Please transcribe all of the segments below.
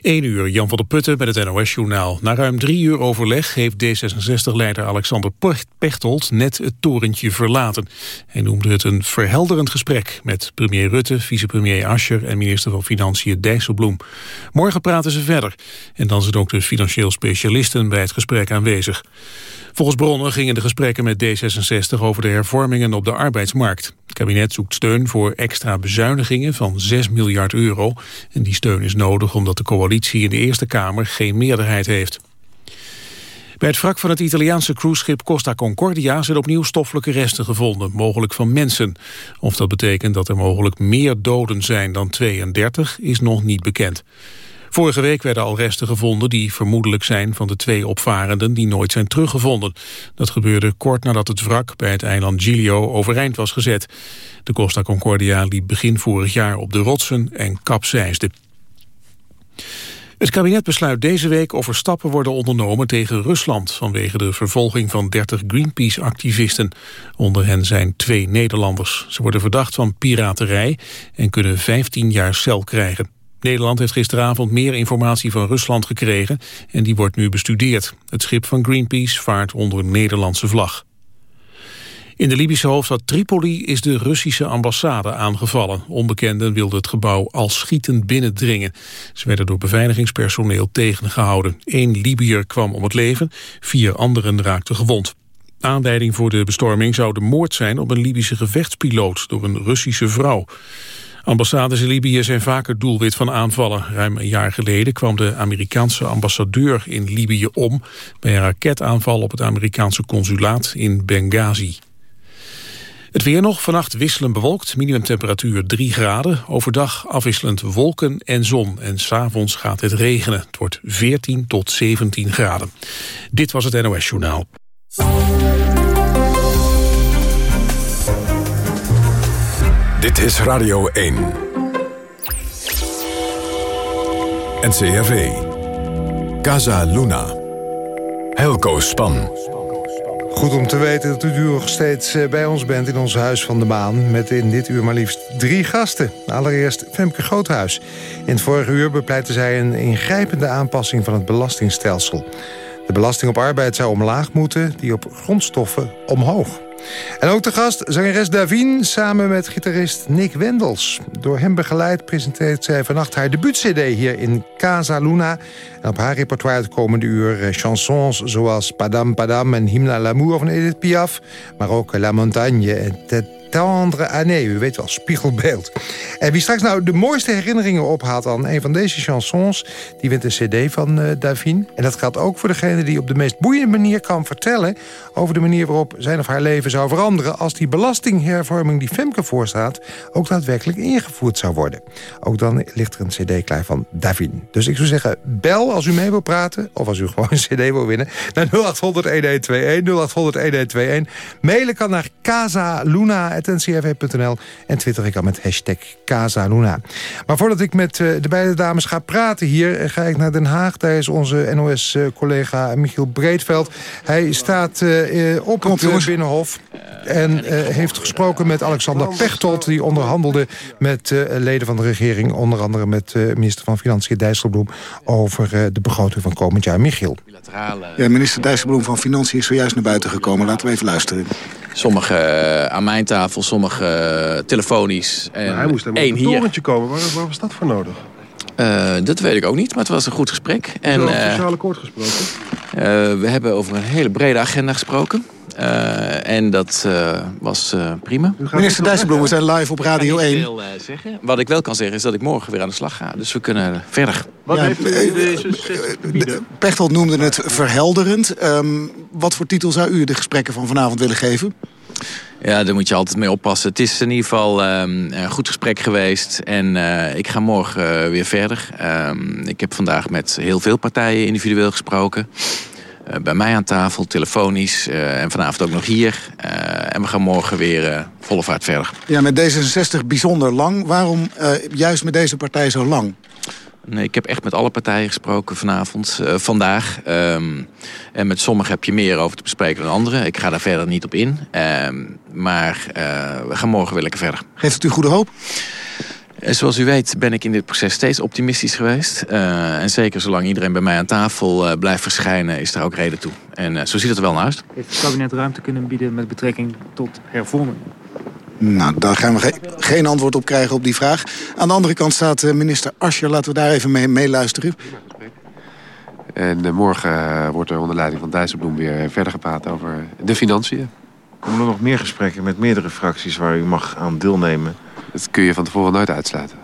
1 uur, Jan van der Putten met het NOS-journaal. Na ruim drie uur overleg heeft D66-leider Alexander Pechtold net het torentje verlaten. Hij noemde het een verhelderend gesprek met premier Rutte, vicepremier Ascher en minister van Financiën Dijsselbloem. Morgen praten ze verder en dan zijn ook de financieel specialisten bij het gesprek aanwezig. Volgens bronnen gingen de gesprekken met D66 over de hervormingen op de arbeidsmarkt. Het kabinet zoekt steun voor extra bezuinigingen van 6 miljard euro. En die steun is nodig omdat de coalitie in de Eerste Kamer geen meerderheid heeft. Bij het wrak van het Italiaanse cruiseschip Costa Concordia zijn opnieuw stoffelijke resten gevonden, mogelijk van mensen. Of dat betekent dat er mogelijk meer doden zijn dan 32 is nog niet bekend. Vorige week werden al resten gevonden die vermoedelijk zijn van de twee opvarenden die nooit zijn teruggevonden. Dat gebeurde kort nadat het wrak bij het eiland Giglio overeind was gezet. De Costa Concordia liep begin vorig jaar op de rotsen en kapseisde. Het kabinet besluit deze week of er stappen worden ondernomen tegen Rusland vanwege de vervolging van 30 Greenpeace-activisten. Onder hen zijn twee Nederlanders. Ze worden verdacht van piraterij en kunnen 15 jaar cel krijgen. Nederland heeft gisteravond meer informatie van Rusland gekregen en die wordt nu bestudeerd. Het schip van Greenpeace vaart onder Nederlandse vlag. In de Libische hoofdstad Tripoli is de Russische ambassade aangevallen. Onbekenden wilden het gebouw al schietend binnendringen. Ze werden door beveiligingspersoneel tegengehouden. Eén Libiër kwam om het leven, vier anderen raakten gewond. Aanleiding voor de bestorming zou de moord zijn op een Libische gevechtspiloot door een Russische vrouw. Ambassades in Libië zijn vaker doelwit van aanvallen. Ruim een jaar geleden kwam de Amerikaanse ambassadeur in Libië om... bij een raketaanval op het Amerikaanse consulaat in Benghazi. Het weer nog, vannacht wisselend bewolkt, minimumtemperatuur 3 graden. Overdag afwisselend wolken en zon. En s'avonds gaat het regenen. Het wordt 14 tot 17 graden. Dit was het NOS Journaal. Dit is Radio 1. NCRV. Casa Luna. Helco Span. Goed om te weten dat u nog steeds eh, bij ons bent in ons Huis van de Maan... met in dit uur maar liefst drie gasten. Allereerst Femke Groothuis. In het vorige uur bepleitte zij een ingrijpende aanpassing van het belastingstelsel. De belasting op arbeid zou omlaag moeten, die op grondstoffen omhoog. En ook de gast, zangeres Davine, samen met gitarist Nick Wendels. Door hem begeleid presenteert zij vannacht haar debuut-cd hier in Casa Luna. En op haar repertoire het komende uur eh, chansons zoals Padam Padam en Hymne à l'amour van Edith Piaf. Maar ook La Montagne en tendre année. U weet wel, spiegelbeeld. En wie straks nou de mooiste herinneringen ophaalt aan een van deze chansons... die wint een cd van uh, Davine. En dat geldt ook voor degene die op de meest boeiende manier kan vertellen... over de manier waarop zijn of haar leven zou veranderen... als die belastinghervorming die Femke voorstaat... ook daadwerkelijk ingevoerd zou worden. Ook dan ligt er een cd klaar van Davine. Dus ik zou zeggen, bel als u mee wil praten... of als u gewoon een cd wil winnen... naar 0800-1121, 0800-1121. Mailen kan naar Casa Luna ncrv.nl. En twitter ik al met hashtag Casaluna. Maar voordat ik met eh, de beide dames ga praten hier... Eh, ga ik naar Den Haag. Daar is onze NOS-collega Michiel Breedveld. Hij staat uh, op het Binnenhof en heeft gesproken met Alexander Pechtold... die onderhandelde met leden van de regering. Onder andere met minister van Financiën Dijsselbloem... over de begroting van komend jaar. Michiel. Ja, minister Dijsselbloem van Financiën is zojuist naar buiten gekomen. Laten we even luisteren. Sommige aan mijn tafel, sommige uh, telefonisch. En hij moest helemaal een torentje komen. Waar, waar, was dat voor nodig? Uh, dat weet ik ook niet, maar het was een goed gesprek. Over het sociale akkoord gesproken? Uh, we hebben over een hele brede agenda gesproken. Uh, en dat uh, was uh, prima. Minister Dijsselbloem, we zijn live op Radio 1. Ik wil zeggen. Wat ik wel kan zeggen is dat ik morgen weer aan de slag ga. Dus we kunnen verder. Wat ja, heeft u deze te Pechtold noemde het verhelderend. Um, wat voor titel zou u de gesprekken van vanavond willen geven? Ja, daar moet je altijd mee oppassen. Het is in ieder geval um, een goed gesprek geweest. En uh, ik ga morgen uh, weer verder. Um, ik heb vandaag met heel veel partijen individueel gesproken. Uh, bij mij aan tafel, telefonisch. en vanavond ook nog hier. en we gaan morgen weer volle vaart verder. Ja, met D66 bijzonder lang. Waarom juist met deze partij zo lang? Nee, ik heb echt met alle partijen gesproken vanavond, uh, vandaag. Um, en met sommigen heb je meer over te bespreken dan anderen. Ik ga daar verder niet op in. Um, maar uh, we gaan morgen weer lekker verder. Geeft het u goede hoop? Eh, zoals u weet ben ik in dit proces steeds optimistisch geweest. Uh, en zeker zolang iedereen bij mij aan tafel uh, blijft verschijnen, is er ook reden toe. En uh, zo ziet het er wel naar uit. Heeft het kabinet ruimte kunnen bieden met betrekking tot hervorming? Nou, daar gaan we ge geen antwoord op krijgen op die vraag. Aan de andere kant staat minister Ascher. Laten we daar even mee meeluisteren. En morgen wordt er onder leiding van Dijsselbloem weer verder gepraat over de financiën. Komen er nog meer gesprekken met meerdere fracties waar u mag aan deelnemen? Dat kun je van tevoren nooit uitsluiten.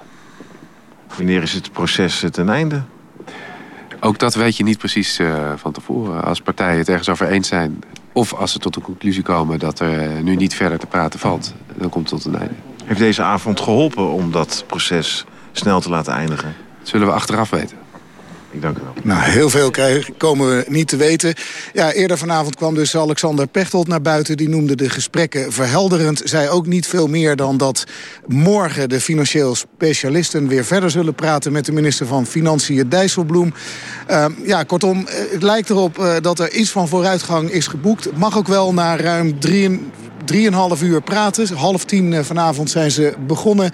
Wanneer is het proces ten einde? Ook dat weet je niet precies uh, van tevoren. Als partijen het ergens over eens zijn... of als ze tot de conclusie komen dat er nu niet verder te praten valt... dan komt het tot een einde. Heeft deze avond geholpen om dat proces snel te laten eindigen? Dat zullen we achteraf weten. Dank u wel. Nou, heel veel komen we niet te weten. Ja, eerder vanavond kwam dus Alexander Pechtold naar buiten. Die noemde de gesprekken verhelderend. Zei ook niet veel meer dan dat morgen de financieel specialisten... weer verder zullen praten met de minister van Financiën Dijsselbloem. Uh, ja, kortom, het lijkt erop uh, dat er iets van vooruitgang is geboekt. Mag ook wel na ruim drie, drieënhalf uur praten. Half tien uh, vanavond zijn ze begonnen...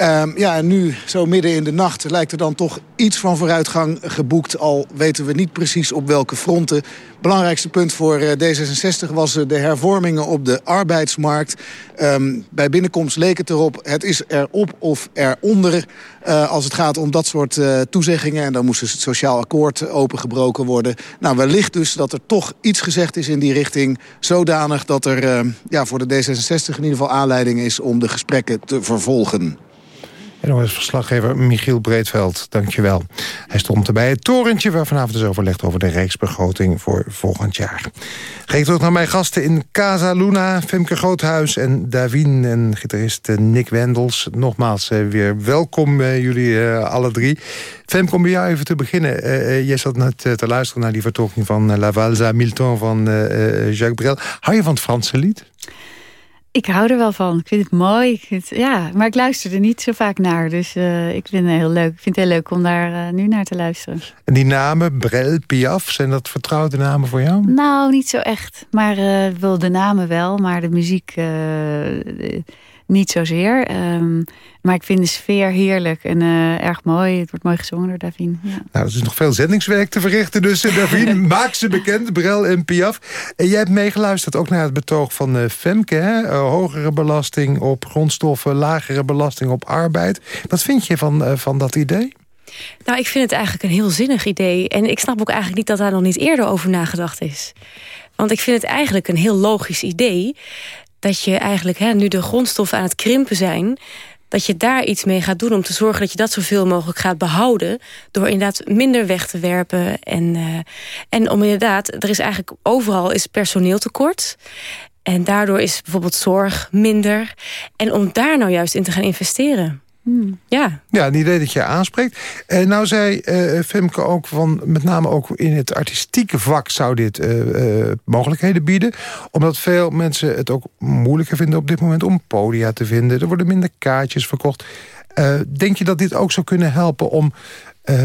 Um, ja, en nu, zo midden in de nacht, lijkt er dan toch iets van vooruitgang geboekt. Al weten we niet precies op welke fronten. Belangrijkste punt voor uh, D66 was uh, de hervormingen op de arbeidsmarkt. Um, bij binnenkomst leek het erop, het is erop of eronder... Uh, als het gaat om dat soort toezeggingen. En dan moest dus het sociaal akkoord opengebroken worden. Nou, wellicht dus dat er toch iets gezegd is in die richting. Zodanig dat er ja, voor de D66 in ieder geval aanleiding is... om de gesprekken te vervolgen. NOS-verslaggever Michiel Breedveld, dankjewel. Hij stond erbij het torentje waar vanavond is overlegd... over de rijksbegroting voor volgend jaar. Ik terug naar mijn gasten in Casa Luna, Femke Groothuis en Davin... en gitarist eh, Nick Wendels. Nogmaals eh, weer welkom uh, jullie uh, alle drie. Femke, om bij jou even te beginnen. Jij zat net te luisteren naar die vertolking van La Valse Milton van Jacques Brel. Hou je van het Franse lied? Ik hou er wel van. Ik vind het mooi. Ik vind, ja, maar ik luister er niet zo vaak naar. Dus uh, ik vind het heel leuk. Ik vind het heel leuk om daar uh, nu naar te luisteren. En die namen, Brel, Piaf, zijn dat vertrouwde namen voor jou? Nou, niet zo echt. Maar uh, wel de namen wel. Maar de muziek niet zozeer. Um, maar ik vind de sfeer heerlijk en uh, erg mooi. Het wordt mooi gezongen door Davine. Ja. Nou, er is nog veel zendingswerk te verrichten. Dus uh, Davine, maak ze bekend, Brel en Piaf. En jij hebt meegeluisterd ook naar het betoog van uh, Femke. Hè? hogere belasting op grondstoffen, lagere belasting op arbeid. Wat vind je van, van dat idee? Nou, ik vind het eigenlijk een heel zinnig idee. En ik snap ook eigenlijk niet dat daar nog niet eerder over nagedacht is. Want ik vind het eigenlijk een heel logisch idee dat je eigenlijk, hè, nu de grondstoffen aan het krimpen zijn dat je daar iets mee gaat doen om te zorgen dat je dat zoveel mogelijk gaat behouden. Door inderdaad minder weg te werpen. En, uh, en om inderdaad, er is eigenlijk overal is personeeltekort. En daardoor is bijvoorbeeld zorg minder. En om daar nou juist in te gaan investeren. Hmm. Ja. ja, een idee dat je aanspreekt. Uh, nou zei uh, Femke ook van, met name ook in het artistieke vak zou dit uh, mogelijkheden bieden. Omdat veel mensen het ook moeilijker vinden op dit moment om podia te vinden. Er worden minder kaartjes verkocht. denk je dat dit ook zou kunnen helpen om uh,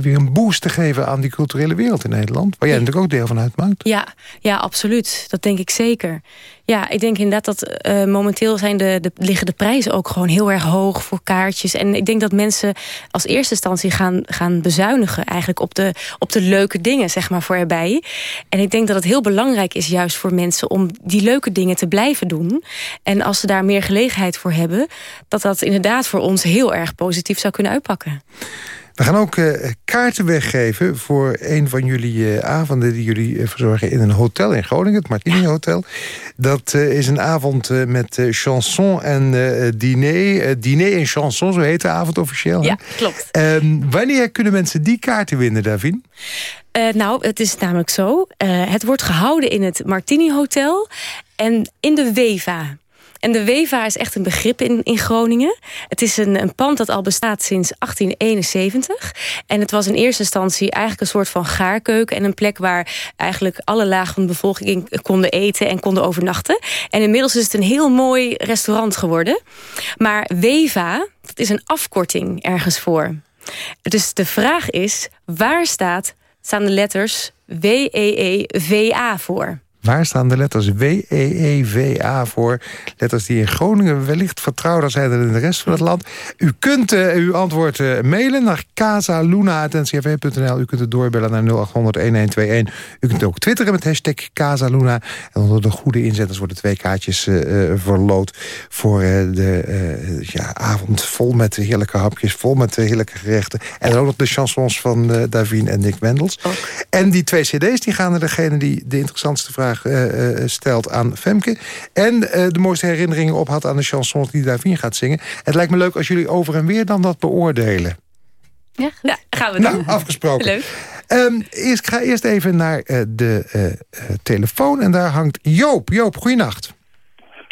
weer een boost te geven aan die culturele wereld in Nederland. Waar jij natuurlijk ook deel van uitmaakt. Ja, ja, absoluut. Dat denk ik zeker. Ja, ik denk inderdaad dat uh, momenteel zijn de, de, liggen de prijzen ook gewoon heel erg hoog voor kaartjes. En ik denk dat mensen als eerste instantie gaan, gaan bezuinigen eigenlijk op de, op de leuke dingen, zeg maar, voor erbij. En ik denk dat het heel belangrijk is juist voor mensen om die leuke dingen te blijven doen. En als ze daar meer gelegenheid voor hebben, dat dat inderdaad voor ons heel erg positief zou kunnen uitpakken. We gaan ook uh, kaarten weggeven voor een van jullie uh, avonden... die jullie uh, verzorgen in een hotel in Groningen, het Martini Hotel. Dat is een avond met chanson en diner. diner en chanson, zo heet de avond officieel. Ja, klopt. Ehm, wanneer kunnen mensen die kaarten winnen, Davin? nou, het is namelijk zo. het wordt gehouden in het Martini Hotel en in de Weva. En de Weva is echt een begrip in, in Groningen. Het is een, een pand dat al bestaat sinds 1871. En het was in eerste instantie eigenlijk een soort van gaarkeuken... en een plek waar eigenlijk alle lagen van de bevolking konden eten... en konden overnachten. En inmiddels is het een heel mooi restaurant geworden. Maar Weva, dat is een afkorting ergens voor. Dus de vraag is, waar staat, staan de letters W-E-E-V-A voor? Waar staan de letters W-E-E-V-A voor? Letters die in Groningen wellicht vertrouwder zijn dan in de rest van het land. U kunt uh, uw antwoord uh, mailen naar casaluna.ncrv.nl. U kunt het doorbellen naar 0800-1121. U kunt ook twitteren met hashtag Casaluna. En onder de goede inzetters worden twee kaartjes uh, verloot... voor de ja, avond vol met heerlijke hapjes, vol met heerlijke gerechten. En ook nog de chansons van Davine en Nick Wendels. Ook. En die twee cd's die gaan naar degene die de interessantste vraag stelt aan Femke. En de mooiste herinneringen op had aan de chansons die Davine gaat zingen. Het lijkt me leuk als jullie over en weer dan dat beoordelen. Ja, ja gaan we doen. Nou, afgesproken. Leuk. Um, eerst, ik ga eerst even naar uh, de uh, telefoon en daar hangt Joop. Joop, goeienacht.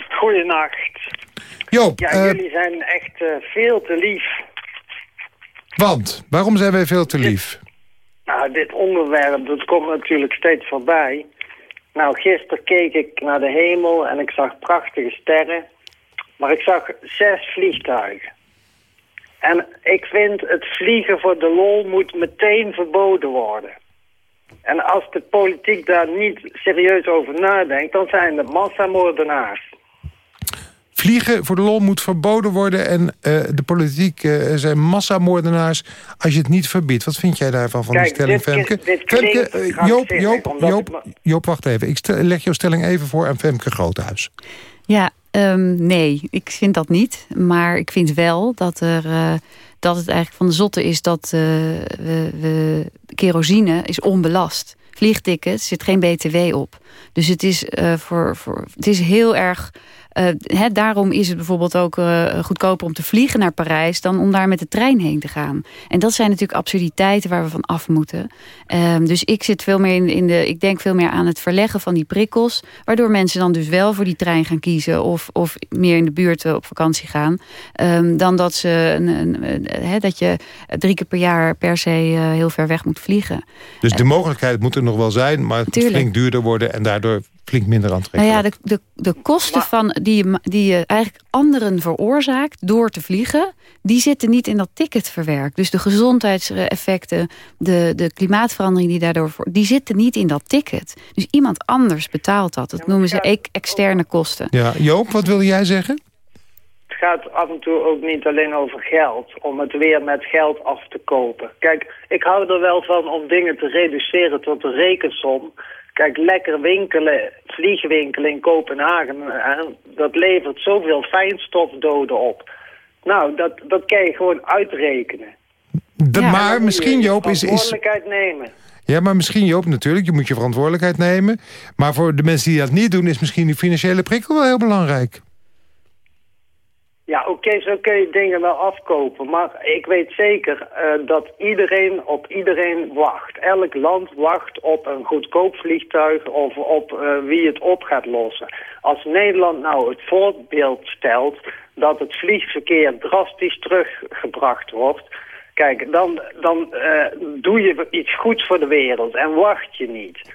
Goeienacht. Joop. Ja, jullie zijn echt veel te lief. Want? Waarom zijn wij veel te lief? Dit, nou, dit onderwerp, dat komt natuurlijk steeds voorbij. Nou, gisteren keek ik naar de hemel en ik zag prachtige sterren. Maar ik zag zes vliegtuigen. En ik vind het vliegen voor de lol moet meteen verboden worden. En als de politiek daar niet serieus over nadenkt, dan zijn het massamoordenaars. Vliegen voor de lol moet verboden worden en uh, de politiek uh, zijn massamoordenaars als je het niet verbiedt. Wat vind jij daarvan, van Kijk, die stelling, dit, Femke? Dit Femke, uh, Joop, Joop, Joop, het... Joop, wacht even. Ik stel, leg jouw stelling even voor aan Femke Groothuis. Ja, um, nee, ik vind dat niet. Maar ik vind wel dat er dat het eigenlijk van de zotte is dat uh, we, we, kerosine is onbelast. Vliegtickets zit geen btw op. Dus het is, uh, voor, voor, het is heel erg Uh, he, daarom is het bijvoorbeeld ook uh, goedkoper om te vliegen naar Parijs... dan om daar met de trein heen te gaan. En dat zijn natuurlijk absurditeiten waar we van af moeten. Uh, dus ik zit veel meer in, in de... Ik denk veel meer aan het verleggen van die prikkels... waardoor mensen dan dus wel voor die trein gaan kiezen... of, of meer in de buurt op vakantie gaan... Um, dan dat, ze een, een, he, dat je drie keer per jaar per se heel ver weg moet vliegen. Dus de mogelijkheid moet er nog wel zijn... maar het moet flink duurder worden en daardoor flink minder aantrekkelijk. Nou ja, de, de, de kosten van die, je, die je eigenlijk anderen veroorzaakt door te vliegen... die zitten niet in dat ticket verwerkt. Dus de gezondheidseffecten, de, de klimaatverandering die daardoor... Voor, die zitten niet in dat ticket. Dus iemand anders betaalt dat. Dat noemen ze externe kosten. Ja, Joop, wat wil jij zeggen? Het gaat af en toe ook niet alleen over geld, om het weer met geld af te kopen. Kijk, ik hou er wel van om dingen te reduceren tot een rekensom... Kijk, lekker winkelen, vliegwinkelen in Kopenhagen, dat levert zoveel fijnstofdoden op. Nou, dat, dat kan je gewoon uitrekenen. De, ja, maar misschien, Joop, is... verantwoordelijkheid nemen. Ja, maar misschien, Joop, natuurlijk, je moet je verantwoordelijkheid nemen. Maar voor de mensen die dat niet doen, is misschien die financiële prikkel wel heel belangrijk. Ja, oké, zo kun je dingen wel afkopen. Maar ik weet zeker uh, dat iedereen op iedereen wacht. Elk land wacht op een goedkoop vliegtuig of op uh, wie het op gaat lossen. Als Nederland nou het voorbeeld stelt dat het vliegverkeer drastisch teruggebracht wordt... Kijk, dan, dan uh, doe je iets goeds voor de wereld en wacht je niet.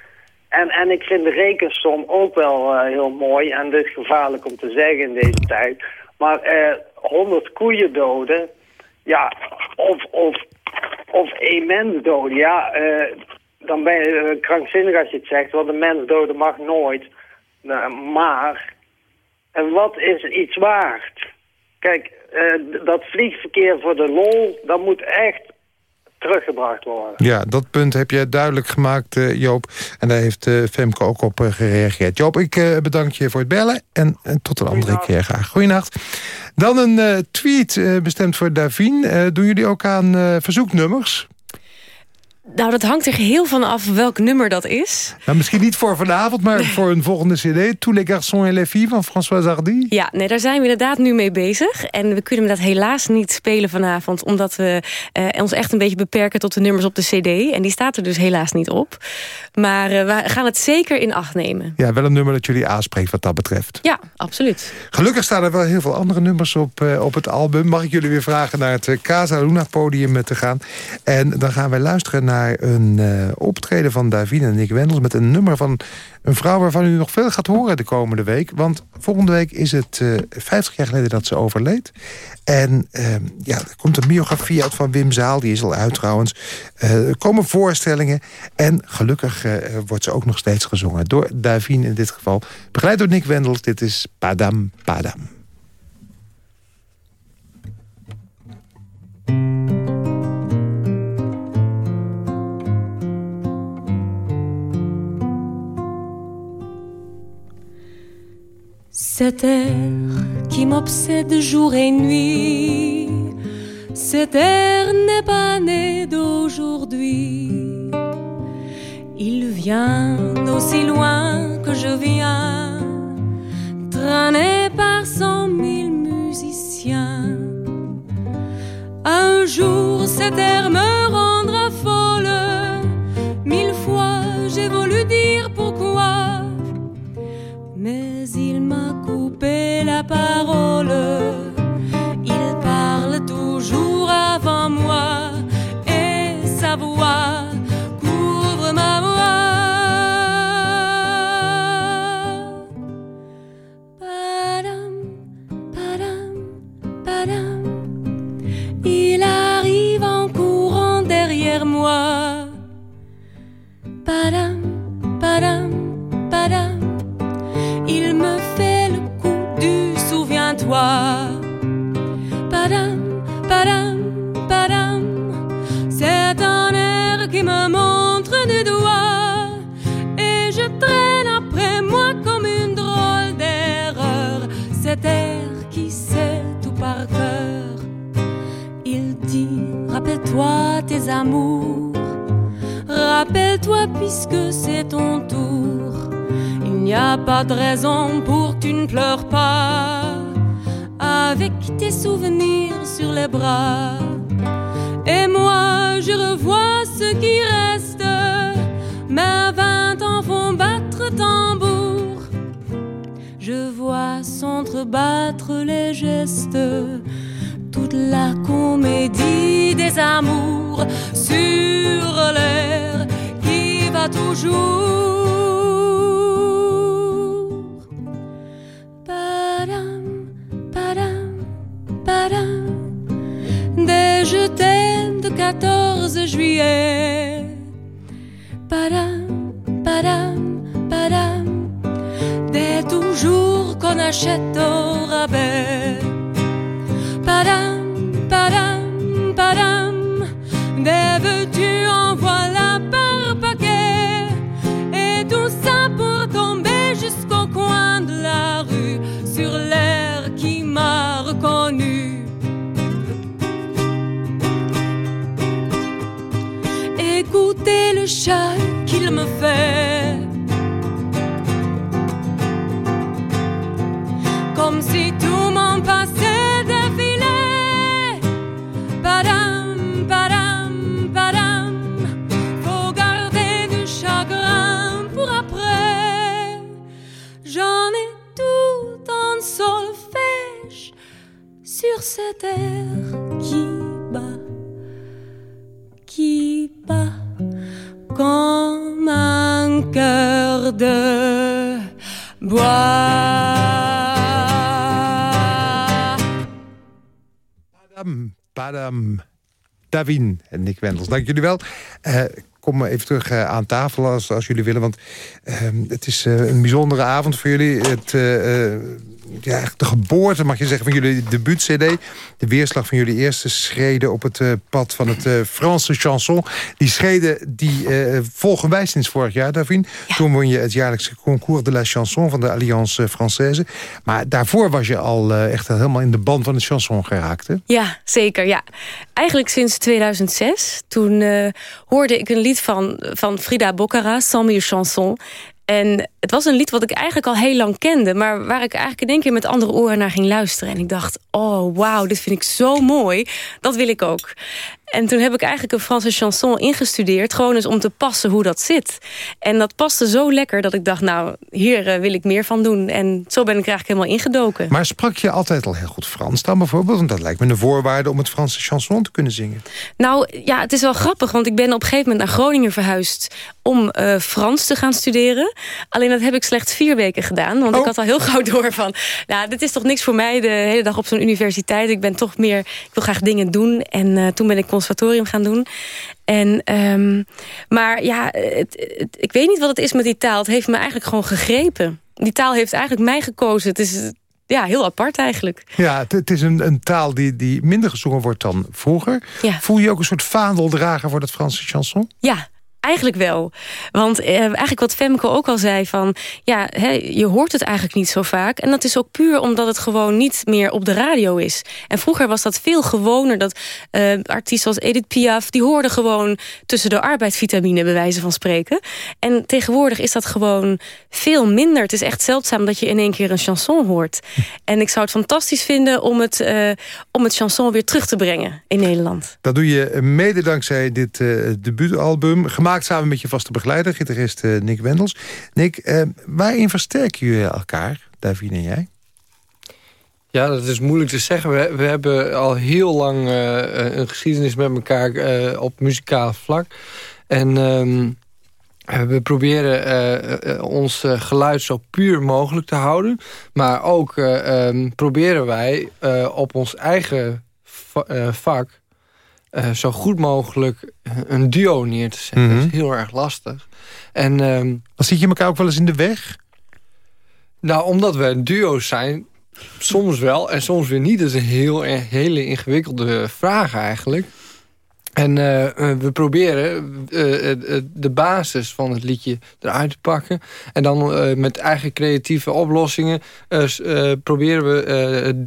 En, en ik vind de rekensom ook wel heel mooi en dus gevaarlijk om te zeggen in deze tijd... Maar eh, 100 koeien doden, ja, of, of, of één mens doden, ja, eh, dan ben je krankzinnig als je het zegt, want een mens doden mag nooit. Nou, maar, en wat is iets waard? Kijk, uh, dat vliegverkeer voor de lol, dat moet echt teruggebracht worden. Ja, dat punt heb je duidelijk gemaakt, uh, Joop. En daar heeft uh, Femke ook op uh, gereageerd. Joop, ik bedank je voor het bellen. En tot een andere keer graag. Goeienacht. Dan een tweet bestemd voor Davine. doen jullie ook aan verzoeknummers? Nou, dat hangt er heel van af welk nummer dat is. Nou, misschien niet voor vanavond, maar voor een volgende cd. Tous les garçons et les filles van François Hardy. Ja, nee, daar zijn we inderdaad nu mee bezig. En we kunnen dat helaas niet spelen vanavond... omdat we uh, ons echt een beetje beperken tot de nummers op de cd. En die staat er dus helaas niet op. Maar uh, we gaan het zeker in acht nemen. Ja, wel een nummer dat jullie aanspreekt wat dat betreft. Ja, absoluut. Gelukkig staan er wel heel veel andere nummers op, uh, op het album. Mag ik jullie weer vragen naar het Casa Luna podium te gaan. En dan gaan wij luisteren naar een optreden van Davine en Nick Wendels... met een nummer van een vrouw waarvan u nog veel gaat horen de komende week. Want volgende week is het 50 jaar geleden dat ze overleed. En ehm, ja, er komt een biografie uit van Wim Zaal. Die is al uit trouwens. er komen voorstellingen. En gelukkig wordt ze ook nog steeds gezongen. Door Davine in dit geval. Begeleid door Nick Wendels. Dit is Padam Padam. Cet air qui m'obsède jour et nuit, cet air n'est pas né d'aujourd'hui. Il vient d'aussi loin que je viens, traîné par cent mille musiciens. Un jour cet air me Qui sait tout par cœur. Il dit, rappelle-toi tes amours. Rappelle-toi puisque c'est ton tour. Il n'y a pas de raison pour que tu ne pleures pas. Avec tes souvenirs sur les bras. Et moi, je revois ce qui reste. Mes vingt ans font battre tambour. Je vois s'entrebattre les gestes. Toute la comédie des amours sur l'air qui va toujours. Padam, padam, padam. Des je t'aime de 14 juillet. Achète au rabais. Padam, padam, padam. Des vœux tu en voilà par paquet. Et tout ça pour tomber jusqu'au coin de la rue. Sur l'air qui m'a reconnu. Écoutez le chat qu'il me fait. De bois. Padam, padam. Davin en Nick Wendels. Dank jullie wel. Eh, kom even terug eh, aan tafel als, als jullie willen. Want ehm, het is eh, een bijzondere avond voor jullie. Het, ja, eigenlijk de geboorte, mag je zeggen, van jullie debuut-cd. De weerslag van jullie eerste schreden op het eh, pad van het eh, Franse chanson. Die schreden die eh, volgen wij sinds vorig jaar, Davin. Toen won je het jaarlijkse concours de la chanson van de Alliance Française. Maar daarvoor was je al echt helemaal in de band van het chanson geraakt, hè? Ja, zeker. Ja. Eigenlijk sinds 2006. Toen hoorde ik een lied van, van Frida Boccara, Sans mille chanson. En het was een lied wat ik eigenlijk al heel lang kende... maar waar ik eigenlijk in één keer met andere oren naar ging luisteren. En ik dacht, oh wauw, dit vind ik zo mooi. Dat wil ik ook. En toen heb ik eigenlijk een Franse chanson ingestudeerd... gewoon eens om te passen hoe dat zit. En dat paste zo lekker dat ik dacht... nou, hier eh, wil ik meer van doen. En zo ben ik eigenlijk helemaal ingedoken. Maar sprak je altijd al heel goed Frans dan bijvoorbeeld? Want dat lijkt me een voorwaarde om het Franse chanson te kunnen zingen. Nou, ja, het is wel grappig. Want ik ben op een gegeven moment naar Groningen verhuisd... om uh, Frans te gaan studeren. Alleen dat heb ik slechts vier weken gedaan. Want ik Oh. had al heel gauw door van... nou, dit is toch niks voor mij de hele dag op zo'n universiteit. Ik ben toch meer... Ik wil graag dingen doen. En eh, toen ben ik conservatorium gaan doen. En, ehm, maar ja, het, het- ik weet niet wat het is met die taal. Het heeft me eigenlijk gewoon gegrepen. Die taal heeft eigenlijk mij gekozen. Het is ja, heel apart eigenlijk. Ja, het, het is een, een taal die, die minder gezongen wordt dan vroeger. Ja. Voel je je ook een soort vaandeldrager voor dat Franse chanson? Ja, eigenlijk wel. Want eh, eigenlijk wat Femke ook al zei van... ja, hè, je hoort het eigenlijk niet zo vaak. En dat is ook puur omdat het gewoon niet meer op de radio is. En vroeger was dat veel gewoner. Dat eh, artiesten als Edith Piaf... die hoorden gewoon tussen de arbeidsvitamine... bij wijze van spreken. En tegenwoordig is dat gewoon veel minder. Het is echt zeldzaam dat je in één keer een chanson hoort. En ik zou het fantastisch vinden om het, eh, om het chanson weer terug te brengen in Nederland. Dat doe je mede dankzij dit eh, debuutalbum. Gemaakt samen met je vaste begeleider, gitarist eh, Nick Wendels. Nick, eh, waarin versterken jullie elkaar, Davine en jij? Ja, dat is moeilijk te zeggen. We, we hebben al heel lang eh, een geschiedenis met elkaar op muzikaal vlak. En ehm, eh, we proberen ons geluid zo puur mogelijk te houden. Maar ook eh, ehm, proberen wij op ons eigen va- vak... eh, zo goed mogelijk een duo neer te zetten. Mhm. Dat is heel erg lastig. En, ehm, Dan zit je elkaar ook wel eens in de weg? nou, omdat we een duo zijn, soms wel en soms weer niet. Dat is een heel, een hele ingewikkelde vraag eigenlijk. En eh, eh, we proberen de basis van het liedje eruit te pakken. En dan met eigen creatieve oplossingen proberen we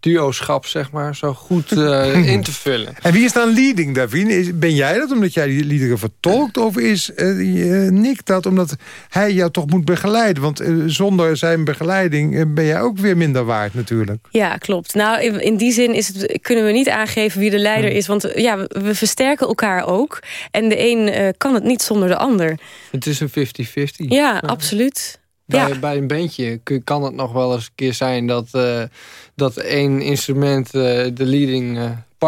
duo-schap zeg maar, zo goed eh, in te vullen. En wie is dan leading, Davine? Is- Ben jij dat omdat jij die liederen vertolkt? Of is eh, eh, Nick dat omdat hij jou toch moet begeleiden? Want zonder zijn begeleiding ben jij ook weer minder waard natuurlijk. Ja, klopt. Nou, in, in die zin is het, kunnen we niet aangeven wie de leider is. Want ja, we, we versterken elkaar ook. En de een eh, kan het niet zonder de ander. Het is een 50-50. Ja, absoluut. Bij, Ja. bij een bandje kan het nog wel eens een keer zijn dat, eh, dat één instrument eh, de leading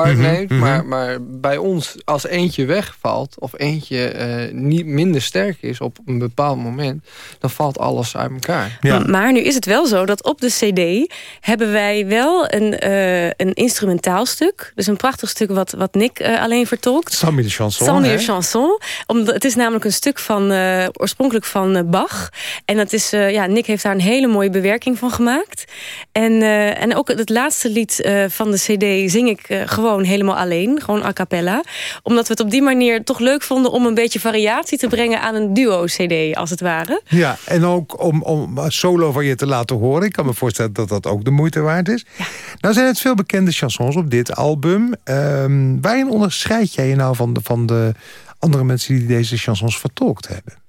Mhm, mhm. Maar, maar bij ons, als eentje wegvalt of eentje eh, niet minder sterk is op een bepaald moment, dan valt alles uit elkaar. Maar nu is het wel zo dat op de cd hebben wij wel een, eh, een instrumentaal stuk. Dus een prachtig stuk wat, wat Nick eh, alleen vertolkt. Sammy de chanson. Sammy de chanson. Omdat, het is namelijk een stuk van, eh, oorspronkelijk van Bach. En dat is, eh, ja, Nick heeft daar een hele mooie bewerking van gemaakt. En, eh, en ook het laatste lied eh, van de cd zing ik eh, gewoon helemaal alleen. Gewoon a cappella. Omdat we het op die manier toch leuk vonden... om een beetje variatie te brengen aan een duo-cd, als het ware. Ja, en ook om, om solo van je te laten horen. Ik kan me voorstellen dat dat ook de moeite waard is. Nou zijn het veel bekende chansons op dit album. Ehm, waarin onderscheid jij je nou van de, van de andere mensen die deze chansons vertolkt hebben?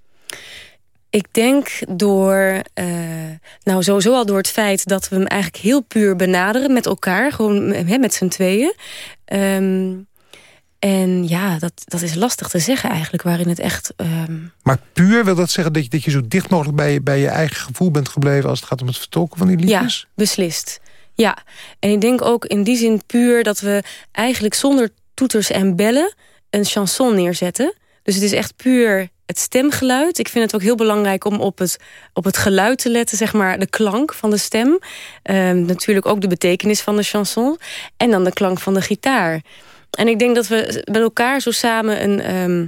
Ik denk door, eh, nou sowieso al door het feit dat we hem eigenlijk heel puur benaderen met elkaar, gewoon met z'n tweeën. Ehm, en ja, dat, dat is lastig te zeggen eigenlijk, waarin het echt. ehm, Maar puur wil dat zeggen dat je, dat je zo dicht mogelijk bij, je- bij je eigen gevoel bent gebleven... als het gaat om het vertolken van die liedjes? Ja, beslist. Ja, en ik denk ook in die zin puur dat we eigenlijk zonder toeters en bellen een chanson neerzetten. Dus het is echt puur het stemgeluid. Ik vind het ook heel belangrijk om op het, op het geluid te letten, zeg maar, de klank van de stem. Ehm, natuurlijk ook de betekenis van de chanson. En dan de klank van de gitaar. En ik denk dat we met elkaar zo samen een, ehm,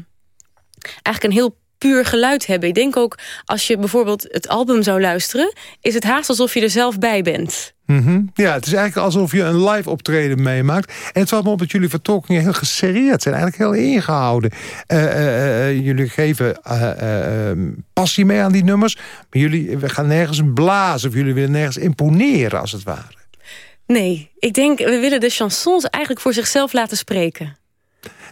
eigenlijk een heel puur geluid hebben. Ik denk ook, als je bijvoorbeeld het album zou luisteren... is het haast alsof je er zelf bij bent. Mhm. Ja, het is eigenlijk alsof je een live optreden meemaakt. En het valt me op dat jullie vertolkingen heel geserreerd zijn. Eigenlijk heel ingehouden. Eh, eh, eh, jullie geven eh, eh, eh, passie mee aan die nummers. Maar jullie we gaan nergens blazen. Of jullie willen nergens imponeren, als het ware. Nee, ik denk, we willen de chansons eigenlijk voor zichzelf laten spreken.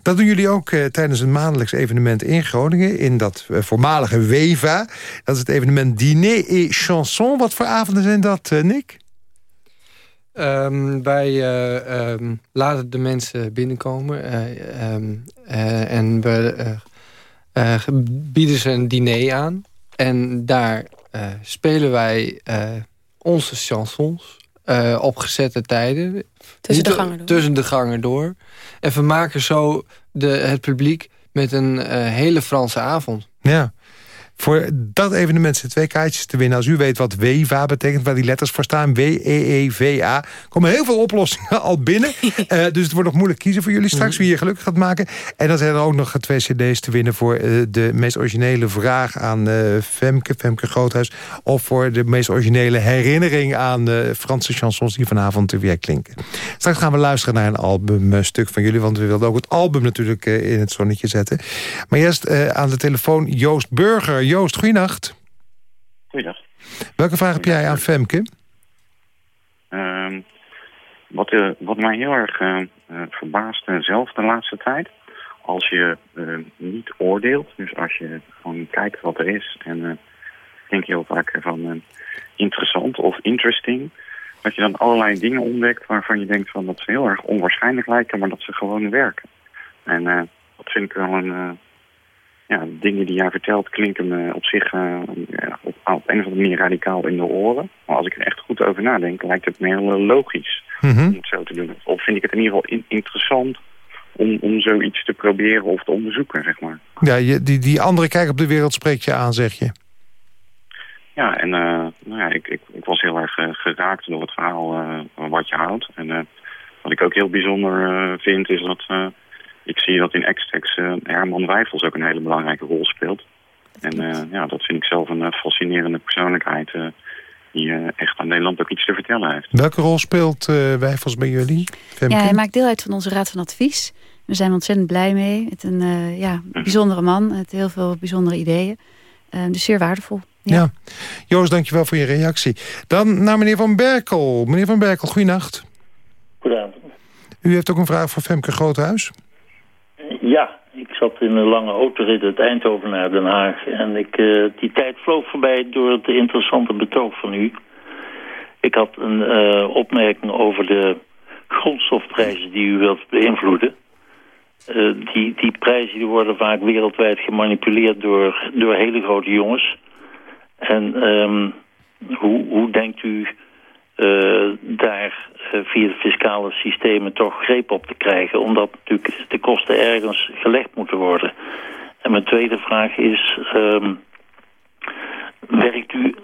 Dat doen jullie ook eh, tijdens een maandelijks evenement in Groningen... in dat eh, voormalige WEVA. Dat is het evenement Diner et Chanson. Wat voor avonden zijn dat, eh, Nick? Ehm, wij eh, ehm, laten de mensen binnenkomen. eh, ehm, eh, en we bieden ze een diner aan. En daar spelen wij onze chansons eh, op gezette tijden. Tussen de gangen door. Tussen de gangen door. En vermaken zo de, het publiek met een eh, hele Franse avond. Ja. Voor dat evenement zijn twee kaartjes te winnen. Als u weet wat WEVA betekent, waar die letters voor staan. W-E-E-V-A. komen heel veel oplossingen al binnen. Eh, dus het wordt nog moeilijk kiezen voor jullie straks. Wie je gelukkig gaat maken. En dan zijn er ook nog twee cd's te winnen... voor eh, de meest originele vraag aan eh, Femke, Femke Groothuis. Of voor de meest originele herinnering aan de Franse chansons... die vanavond weer klinken. Straks gaan we luisteren naar een albumstuk van jullie. Want we wilden ook het album natuurlijk in het zonnetje zetten. Maar eerst aan de telefoon Joost Burger. Joost, goeienacht. Goeiedag. Welke vraag heb jij aan Femke? Ehm, wat, eh, wat mij heel erg eh, eh, verbaast zelf de laatste tijd... als je niet oordeelt, dus als je gewoon kijkt wat er is... en ik denk heel vaak van interessant of interesting... dat je dan allerlei dingen ontdekt waarvan je denkt van dat ze heel erg onwaarschijnlijk lijken... maar dat ze gewoon werken. En dat vind ik wel een... ja, dingen die jij vertelt klinken me op zich eh, op, op een of andere manier radicaal in de oren. Maar als ik er echt goed over nadenk, lijkt het me heel eh, logisch Mhm. om het zo te doen. Of vind ik het in ieder geval in- interessant om, om zoiets te proberen of te onderzoeken, zeg maar. Ja, je, die, die andere kijk op de wereld spreekt je aan, zeg je. Ja, en eh, nou ja, ik, ik, ik was heel erg geraakt door het verhaal wat je houdt. En wat ik ook heel bijzonder vind, is dat ik zie dat in X-Tex eh, Herman Wijfels ook een hele belangrijke rol speelt. En eh, ja, dat vind ik zelf een eh, fascinerende persoonlijkheid eh, die eh, echt aan Nederland ook iets te vertellen heeft. Welke rol speelt eh Wijfels bij jullie? Femke? Ja, hij maakt deel uit van onze raad van advies. We zijn ontzettend blij mee. Het een eh, ja, bijzondere man met heel veel bijzondere ideeën. Dus zeer waardevol. Ja. Joost, dankjewel voor je reactie. Dan naar meneer Van Berkel. Meneer Van Berkel, goeienacht. Goedenavond. U heeft ook een vraag voor Femke Groothuis. Ja, ik zat in een lange autorit uit Eindhoven naar Den Haag. En ik, eh, die tijd vloog voorbij door het interessante betoog van u. Ik had een eh, opmerking over de grondstofprijzen die u wilt beïnvloeden. Eh, die, die prijzen die worden vaak wereldwijd gemanipuleerd door, door hele grote jongens. En ehm, hoe, hoe denkt u eh, daar eh, via de fiscale systemen toch greep op te krijgen. Omdat natuurlijk de kosten ergens gelegd moeten worden. En mijn tweede vraag is... ehm, werkt u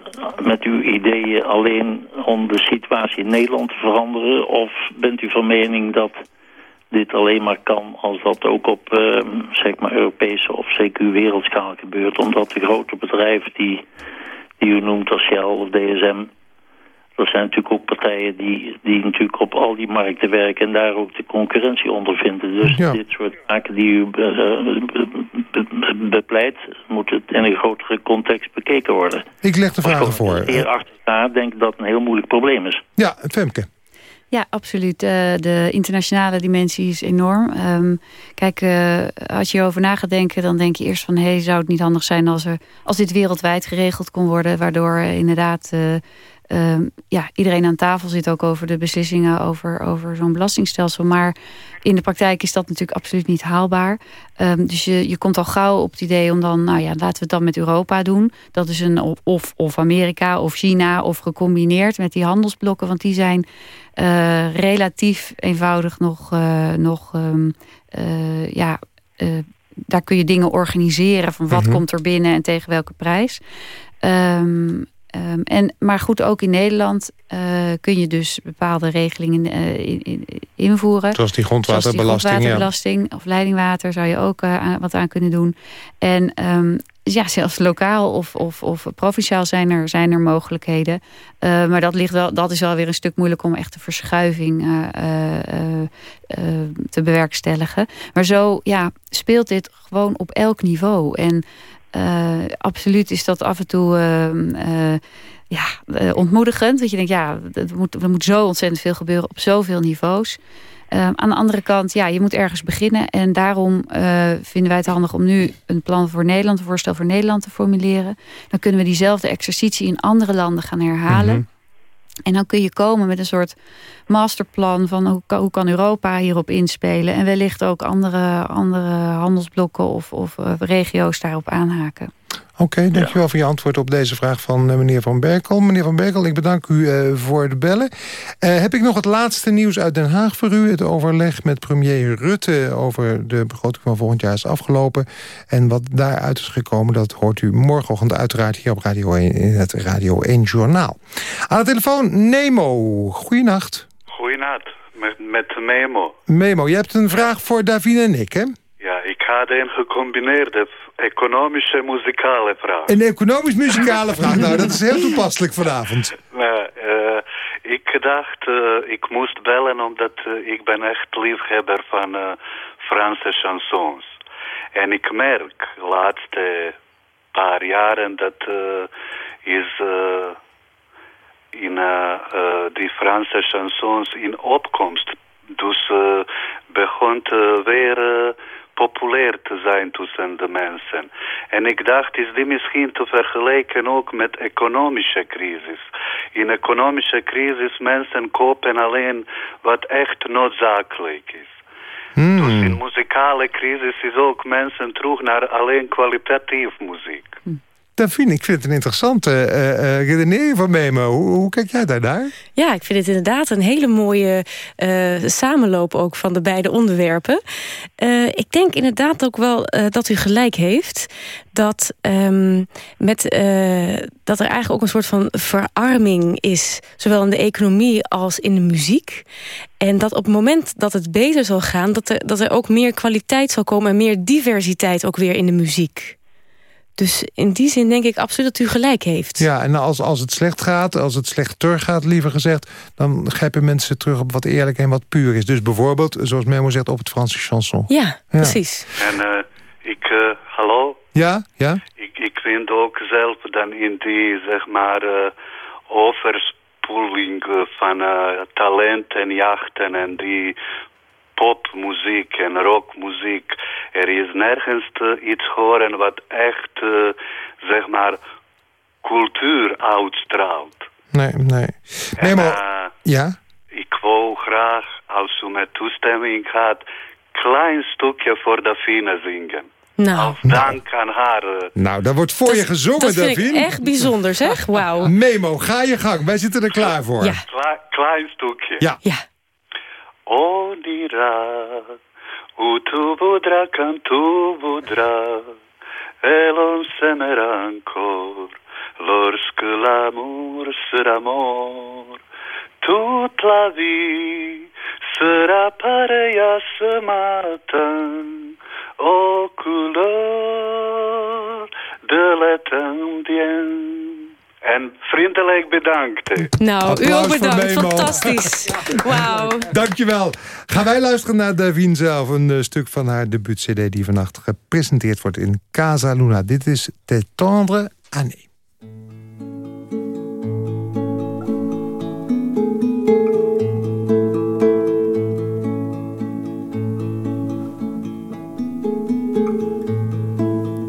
met uw ideeën alleen om de situatie in Nederland te veranderen? Of bent u van mening dat dit alleen maar kan als dat ook op ehm, zeg maar Europese of CQ wereldschaal gebeurt? Omdat de grote bedrijven die, die u noemt als Shell of DSM... Er zijn natuurlijk ook partijen die, die natuurlijk op al die markten werken en daar ook de concurrentie ondervinden. Dus dit soort zaken die u eh, be- bepleit, moet het in een grotere context bekeken worden. Ik leg de vragen voor. Hier achter sta, denk ik dat het een heel moeilijk probleem is. Ja, Femke. Ja, absoluut. Eh, de internationale dimensie is enorm. Ehm, kijk, eh, als je erover na gaat denken, dan denk je eerst van... hey, zou het niet handig zijn als, er, als dit wereldwijd geregeld kon worden... waardoor eh, inderdaad eh, ehm, ja, iedereen aan tafel zit... ook over de beslissingen over, over zo'n belastingstelsel. Maar in de praktijk is dat natuurlijk absoluut niet haalbaar. Ehm, dus je, je komt al gauw op het idee om dan... nou ja, laten we het dan met Europa doen. Dat is een of, of Amerika of China of gecombineerd met die handelsblokken... want die zijn eh, relatief eenvoudig nog, eh, nog ehm, eh, ja, daar kun je dingen organiseren van wat Mhm. komt er binnen en tegen welke prijs. Ehm, ehm, en, maar goed, ook in Nederland eh, kun je dus bepaalde regelingen eh, in, in- invoeren. Zoals die Zoals die grondwaterbelasting. ja. grondwaterbelasting of leidingwater zou je ook eh, aan- wat aan kunnen doen. En ehm, ja, zelfs lokaal of, of, of provinciaal zijn er, zijn er mogelijkheden. Maar dat, ligt wel, dat is wel weer een stuk moeilijk om echt de verschuiving te bewerkstelligen. Maar zo ja, speelt dit gewoon op elk niveau. En eh, absoluut is dat af en toe ehm, eh, ja, eh, ontmoedigend. Dat je denkt, ja, er moet, er moet zo ontzettend veel gebeuren op zoveel niveaus. Ehm, aan de andere kant, ja, je moet ergens beginnen. En daarom vinden wij het handig om nu een plan voor Nederland, een voorstel voor Nederland te formuleren. Dan kunnen we diezelfde exercitie in andere landen gaan herhalen. Mhm. En dan kun je komen met een soort masterplan van hoe kan, hoe kan Europa hierop inspelen. En wellicht ook andere, andere handelsblokken of, of eh, regio's daarop aanhaken. Oké, dankjewel voor je antwoord op deze vraag van eh, meneer Van Berkel. Meneer Van Berkel, ik bedank u eh, voor het bellen. Eh, heb ik nog het laatste nieuws uit Den Haag voor u? Het overleg met premier Rutte over de begroting van volgend jaar is afgelopen. En wat daaruit is gekomen, dat hoort u morgenochtend uiteraard hier op Radio 1 in het Radio 1 Journaal. Aan de telefoon Nemo. Goeienacht. Goeienacht, met, met Memo. Memo, je hebt een vraag voor Davine en ik, hè? Een gecombineerde economische muzikale vraag. Een economisch-muzikale vraag. Nou, dat is heel toepasselijk vanavond. Nou, eh, ik dacht, eh, ik moest bellen omdat eh, ik ben echt liefhebber van Franse chansons. En ik merk de laatste paar jaren dat is in die Franse chansons in opkomst. Dus begon te weer populair te zijn tussen de mensen. En ik dacht, is die misschien te vergelijken ook met economische crisis. In economische crisis mensen kopen alleen wat echt noodzakelijk is. Dus in muzikale crisis is ook mensen terug naar alleen kwalitatief muziek. Davine, ik vind het een interessante eh, redenering van Memo. Hoe, hoe kijk jij daarnaar? Ja, ik vind het inderdaad een hele mooie eh, samenloop ook van de beide onderwerpen. Ik denk inderdaad ook wel dat u gelijk heeft. Dat, ehm, met, dat er eigenlijk ook een soort van verarming is. Zowel in de economie als in de muziek. En dat op het moment dat het beter zal gaan... dat er, dat er ook meer kwaliteit zal komen en meer diversiteit ook weer in de muziek. Dus in die zin denk ik absoluut dat u gelijk heeft. Ja, en als, als het slecht gaat, als het slechter gaat, liever gezegd... dan grijpen mensen terug op wat eerlijk en wat puur is. Dus bijvoorbeeld, zoals Memo zegt, op het Franse chanson. Ja, precies. En eh, ik, eh, hallo? Ja, ja. Ik, ik vind ook zelf dan in die, zeg maar, eh, overspoeling van talent en jachten en die popmuziek en rockmuziek. Er is nergens te iets horen wat echt, eh, zeg maar, cultuur uitstraalt. Nee, nee. En, Memo, eh, ja? ik wou graag, als u met toestemming gaat, klein stukje voor Davine zingen. Nou, Als dank aan haar. eh, Nou, daar wordt voor je gezongen, dat vind Davine. ik echt bijzonder, zeg. Wauw. Memo, ga je gang. Wij zitten er klaar voor. Ja. Kle- klein stukje. Ja. ja. On dira, où tu voudras quand tu voudras, et l'on s'aimera encore, lorsque l'amour sera mort. Toute la vie sera pareille à ce matin, aux couleurs de l'étendien. En vriendelijk bedankt. Nou, u Applaus ook voor bedankt. Fantastisch. Wauw. Dankjewel. Gaan wij luisteren naar Davine zelf. Een eh, stuk van haar debuut-cd die vannacht gepresenteerd wordt in Casa Luna. Dit is Te Tendre Année.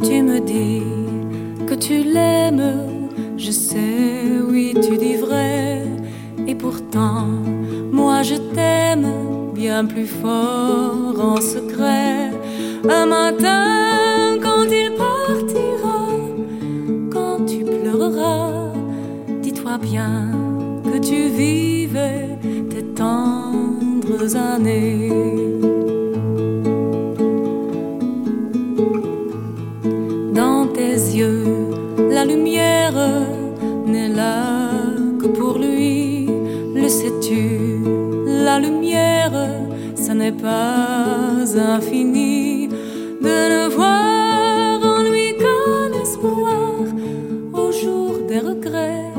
Tu me dis que tu l'aimes, je sais, oui, tu dis vrai. Et pourtant, moi je t'aime bien plus fort en secret. Un matin, quand il partira, quand tu pleureras, dis-toi bien que tu vivais tes tendres années. dans tes yeux, la lumière que pour lui. Le sais-tu, la lumière, ça n'est pas infini. De ne voir en lui qu'un espoir au jour des regrets.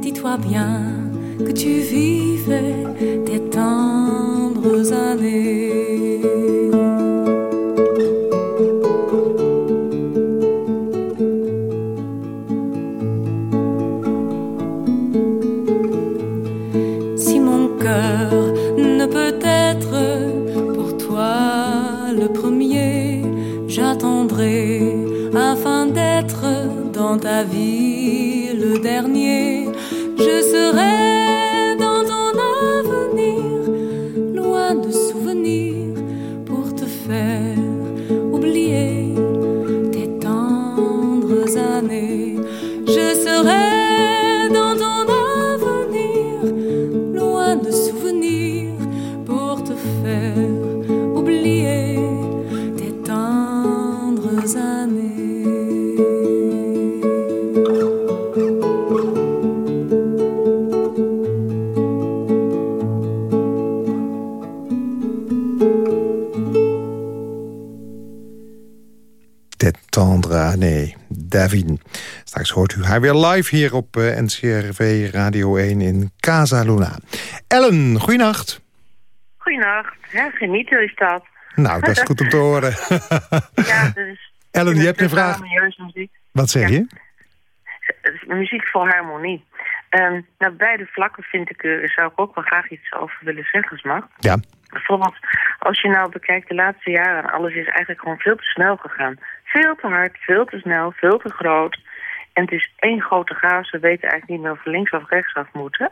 Dis-toi bien que tu vivais tes tendres années. Haar weer live hier op eh, NCRV Radio 1 in Casa Luna. Ellen, goeienacht. Goedenacht. Ja, genieten is dat. Nou, dat is goed om te horen. ja, dus... Ellen, je hebt een vraag. Wat zeg je? Muziek voor harmonie. Ehm, nou, beide vlakken vind ik, eh, zou ik ook wel graag iets over willen zeggen, als mag. Ja. Bijvoorbeeld, als je nou bekijkt de laatste jaren, alles is eigenlijk gewoon veel te snel gegaan. Veel te hard, veel te snel, veel te groot. En het is één grote chaos. We weten eigenlijk niet meer of we links of rechts af moeten.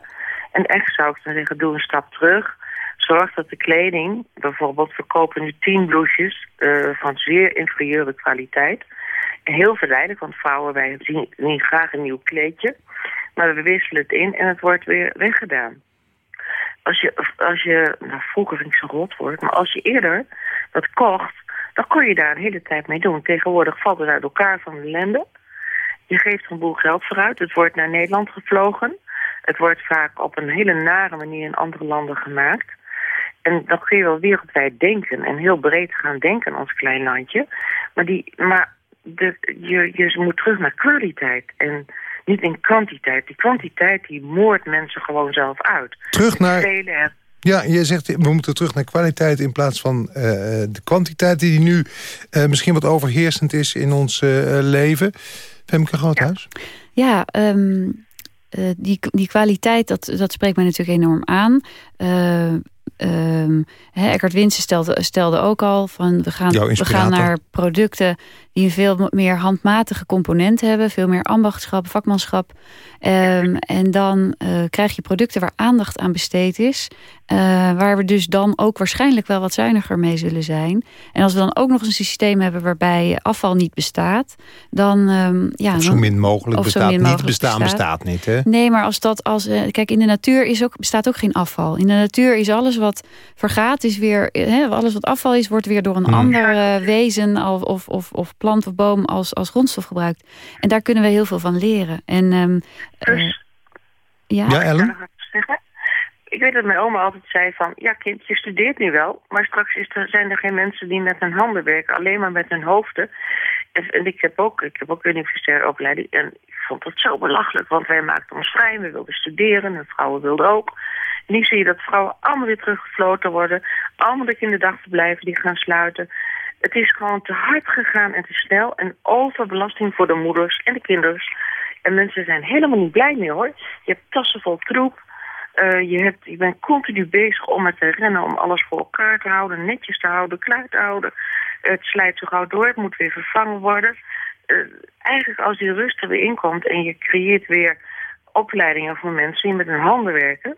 En echt zou ik dan zeggen, doe een stap terug. Zorg dat de kleding, bijvoorbeeld, we kopen nu tien blouses eh, van zeer inferieure kwaliteit. Heel verleidelijk, want vrouwen, wij zien, zien graag een nieuw kleedje. Maar we wisselen het in en het wordt weer weggedaan. Als je, als je nou vroeger vind ik zo'n rotwoord, maar als je eerder dat kocht, dan kon je daar een hele tijd mee doen. Tegenwoordig valt het uit elkaar van de ellende. Je geeft een boel geld vooruit. Het wordt naar Nederland gevlogen. Het wordt vaak op een hele nare manier in andere landen gemaakt. En dan kun je wel wereldwijd denken en heel breed gaan denken als klein landje. Maar, die, maar de, je, je moet terug naar kwaliteit en niet in kwantiteit. Die kwantiteit die moordt mensen gewoon zelf uit. Terug naar... Ja, je zegt we moeten terug naar kwaliteit in plaats van eh, de kwantiteit die nu eh, misschien wat overheersend is in ons eh, leven. Femke Groothuis? Ja, ehm, eh, die, die kwaliteit, dat, dat spreekt mij natuurlijk enorm aan. Eh, ehm, hè, Eckhart Winsen stelde, stelde ook al van we gaan, we gaan naar producten die een veel meer handmatige component hebben, veel meer ambachtschap, vakmanschap. Ehm, en dan eh, krijg je producten waar aandacht aan besteed is, eh, waar we dus dan ook waarschijnlijk wel wat zuiniger mee zullen zijn. En als we dan ook nog een systeem hebben waarbij afval niet bestaat, dan ehm, ja, Of zo min mogelijk bestaat min niet. Bestaan bestaat niet, hè? Nee, maar als dat als eh, kijk in de natuur is ook bestaat ook geen afval. In de natuur is alles wat vergaat is weer hè, alles wat afval is wordt weer door een Hmm. ander eh, wezen of, of, of, of plant of boom als, als grondstof gebruikt. En daar kunnen we heel veel van leren. En ehm, eh, ja. Ja, Ellen? zeggen. Ik weet dat mijn oma altijd zei van... ja kind, je studeert nu wel... maar straks is er, zijn er geen mensen die met hun handen werken... alleen maar met hun hoofden. En, en ik heb ook ik heb ook een universitaire opleiding... en ik vond dat zo belachelijk... want wij maakten ons vrij, we wilden studeren... en vrouwen wilden ook. Nu zie je dat vrouwen allemaal weer teruggefloten worden... allemaal de kinderdagverblijven die gaan sluiten... Het is gewoon te hard gegaan en te snel... en overbelasting voor de moeders en de kinders... En mensen zijn helemaal niet blij meer hoor. Je hebt tassen vol troep. Eh, je, hebt, bent continu bezig om het te rennen, om alles voor elkaar te houden, netjes te houden, klaar te houden. het slijt zo gauw door, het moet weer vervangen worden. Eh, eigenlijk als die rust er weer inkomt en je creëert weer opleidingen voor mensen die met hun handen werken,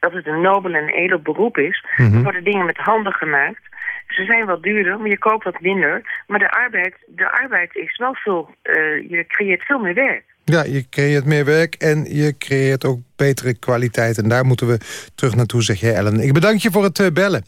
dat het een nobel en edel beroep is, Mhm. dan worden dingen met handen gemaakt. Ze zijn wat duurder, maar je koopt wat minder. Maar de arbeid, de arbeid is wel veel, eh, je creëert veel meer werk. Ja, je creëert meer werk en je creëert ook betere kwaliteit. En daar moeten we terug naartoe, zeg jij, Ellen. Ik bedank je voor het eh, bellen.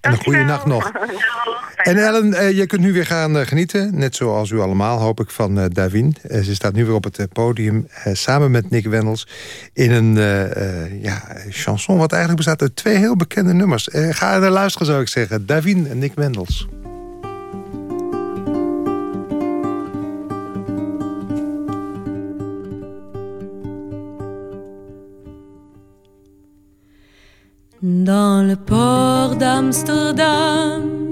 En een goede nacht nog. En Ellen, eh, je kunt nu weer gaan eh, genieten. Net zoals u allemaal, hoop ik, van eh, Davin. Ze staat nu weer op het podium eh, samen met Nick Wendels... in een eh, eh, ja, chanson wat eigenlijk bestaat uit twee heel bekende nummers. Eh, ga naar luisteren, zou ik zeggen. Davin en Nick Wendels. Dans le port d'Amsterdam,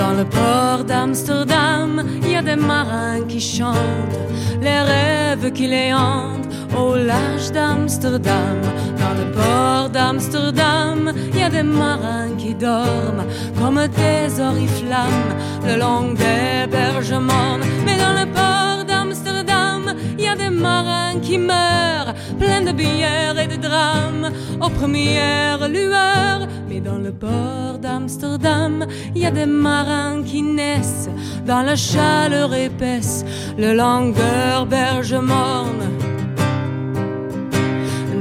Dans le port d'Amsterdam, il y a des marins qui chantent les rêves qui les hantent au large d'Amsterdam. Dans le port d'Amsterdam, il y a des marins qui dorment comme des oriflammes le long des berges mornes. Mais dans le port d'Amsterdam, il y a des marins qui meurent, pleins de bière et de drames, aux premières lueurs. Mais dans le port d'Amsterdam, il y a des marins qui naissent dans la chaleur épaisse, le longueur berge morne.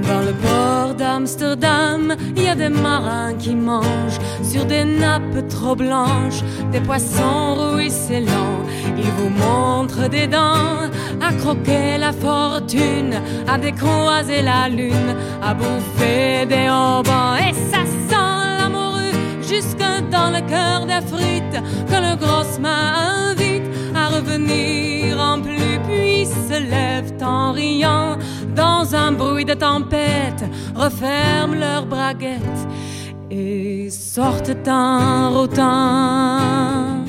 Dans le port d'Amsterdam, il y a des marins qui mangent sur des nappes trop blanches des poissons ruisselants. Ils vous montrent des dents à croquer la fortune, à décroiser la lune, à bouffer des haubans. Et ça sent la jusque dans le cœur frites que le gros main invite à revenir en plus, puis se lèvent en riant dans un bruit de tempête, referment leurs braguettes et sortent en rotant.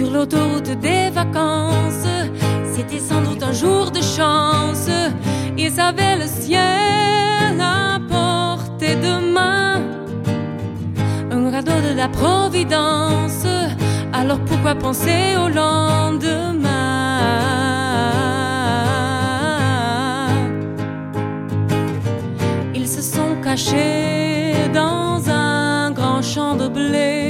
sur l'autoroute des vacances. C'était sans doute un jour de chance. Ils avaient le ciel à portée de main un radeau de la Providence. Alors pourquoi penser au lendemain? Ils se sont cachés dans un grand champ de blé,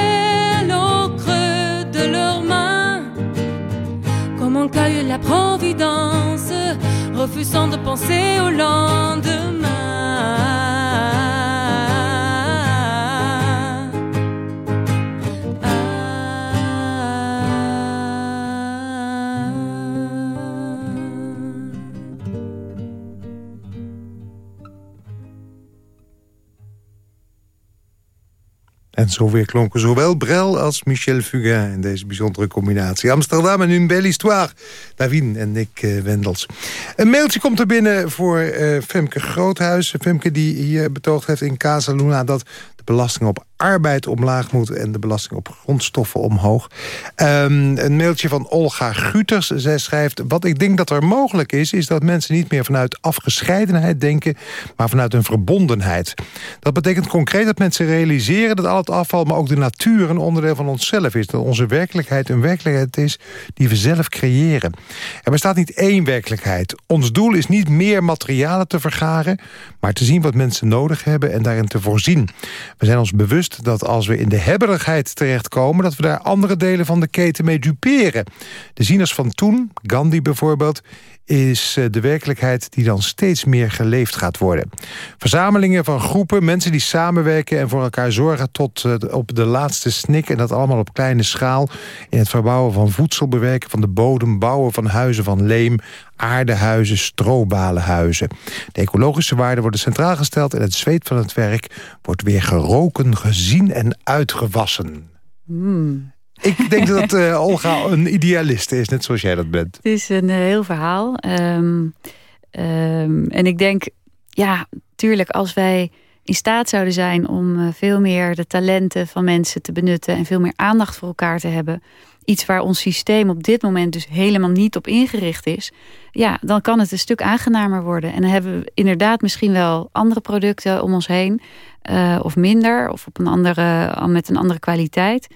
on cueille la providence, refusant de penser au lendemain. En zo weer klonken zowel Brel als Michel Fugain in deze bijzondere combinatie. Amsterdam en une belle histoire. Davine en Nick eh, Wendels. Een mailtje komt er binnen voor eh, Femke Groothuis. Femke die hier betoogd heeft in Casa Luna... dat belasting op arbeid omlaag moet... en de belasting op grondstoffen omhoog. Ehm, een mailtje van Olga Guters. Zij schrijft... Wat ik denk dat er mogelijk is... is dat mensen niet meer vanuit afgescheidenheid denken... maar vanuit een verbondenheid. Dat betekent concreet dat mensen realiseren... dat al het afval, maar ook de natuur... een onderdeel van onszelf is. Dat onze werkelijkheid een werkelijkheid is... die we zelf creëren. Er bestaat niet één werkelijkheid. Ons doel is niet meer materialen te vergaren... maar te zien wat mensen nodig hebben en daarin te voorzien. We zijn ons bewust dat als we in de hebberigheid terechtkomen... dat we daar andere delen van de keten mee duperen. De zieners van toen, Gandhi bijvoorbeeld is eh, de werkelijkheid die dan steeds meer geleefd gaat worden. Verzamelingen van groepen, mensen die samenwerken... en voor elkaar zorgen tot eh, op de laatste snik... en dat allemaal op kleine schaal... in het verbouwen van voedsel, bewerken van de bodem... bouwen van huizen van leem, aardehuizen, strobalenhuizen. De ecologische waarden worden centraal gesteld... en het zweet van het werk wordt weer geroken, gezien en uitgewassen. Hmm. Ik denk dat uh, Olga een idealiste is, net zoals jij dat bent. Het is een uh, heel verhaal. Um, um, en ik denk, ja, tuurlijk, als wij in staat zouden zijn om eh, veel meer de talenten van mensen te benutten en veel meer aandacht voor elkaar te hebben. Iets waar ons systeem op dit moment dus helemaal niet op ingericht is. Ja, dan kan het een stuk aangenamer worden. En dan hebben we inderdaad misschien wel andere producten om ons heen. Of minder, of op een andere, met een andere kwaliteit.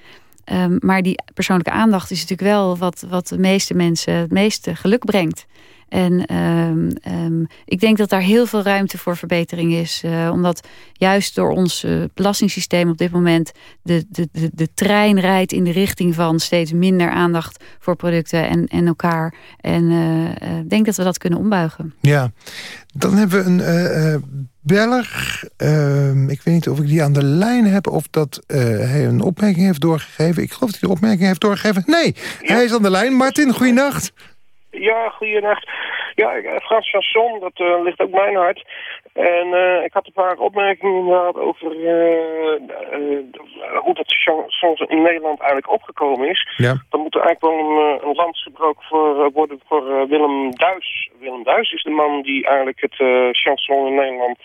Um, maar die persoonlijke aandacht is natuurlijk wel wat, wat de meeste mensen het meeste geluk brengt. En um, um, ik denk dat daar heel veel ruimte voor verbetering is. Uh, omdat juist door ons uh, belastingssysteem op dit moment... De, de, de, de trein rijdt in de richting van steeds minder aandacht voor producten en, en elkaar. En uh, ik denk dat we dat kunnen ombuigen. Ja, dan hebben we een beller. Ehm, ik weet niet of ik die aan de lijn heb... of dat hij een opmerking heeft doorgegeven. Ik geloof dat hij de opmerking heeft doorgegeven. Nee, hij is aan de lijn. Martin, goeienacht. Ja, goeienacht. Ja, Frans Chanson, dat uh, ligt ook mijn hart. En uh, ik had een paar opmerkingen inderdaad over uh, hoe dat chansons in Nederland eigenlijk opgekomen is. Ja. Dan moet er eigenlijk wel een, een lans gebroken voor, worden voor Willem Duis. Willem Duis is de man die eigenlijk het chanson in Nederland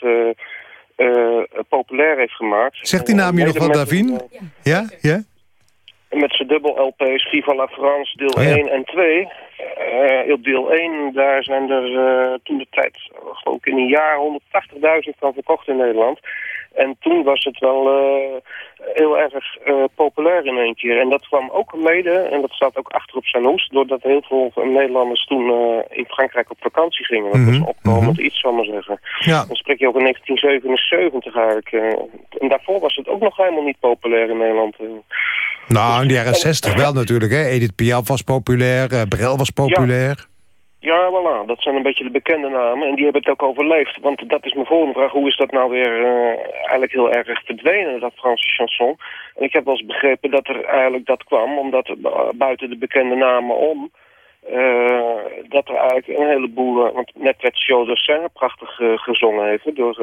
populair heeft gemaakt. Zegt die naam je nog wat, Davin? ja? ja? Met zijn dubbel LP's, Viva la France, deel oh, ja. 1 en 2. Uh, op deel 1, daar zijn er uh, toen de tijd, geloof ik in een jaar, 180.000 van verkocht in Nederland. En toen was het wel uh, heel erg populair in één keer. En dat kwam ook mede, en dat staat ook achter op zijn hoes, doordat heel veel Nederlanders toen in Frankrijk op vakantie gingen. Dat was een opkomend -hmm. iets, zal maar zeggen. Ja. Dan spreek je over 1977 eigenlijk. en daarvoor was het ook nog helemaal niet populair in Nederland. Nou, in de jaren 60 wel natuurlijk. Hè? Edith Piaf was populair, Brel was populair. Ja. voilà. Dat zijn een beetje de bekende namen. En die hebben het ook overleefd. Want dat is mijn volgende vraag. Hoe is dat nou weer uh, eigenlijk heel erg verdwenen, dat Franse chanson? En ik heb wel eens begrepen dat er eigenlijk dat kwam. Omdat uh, buiten de bekende namen om... Uh, dat er eigenlijk een heleboel... Want net werd Dassin prachtig gezongen even door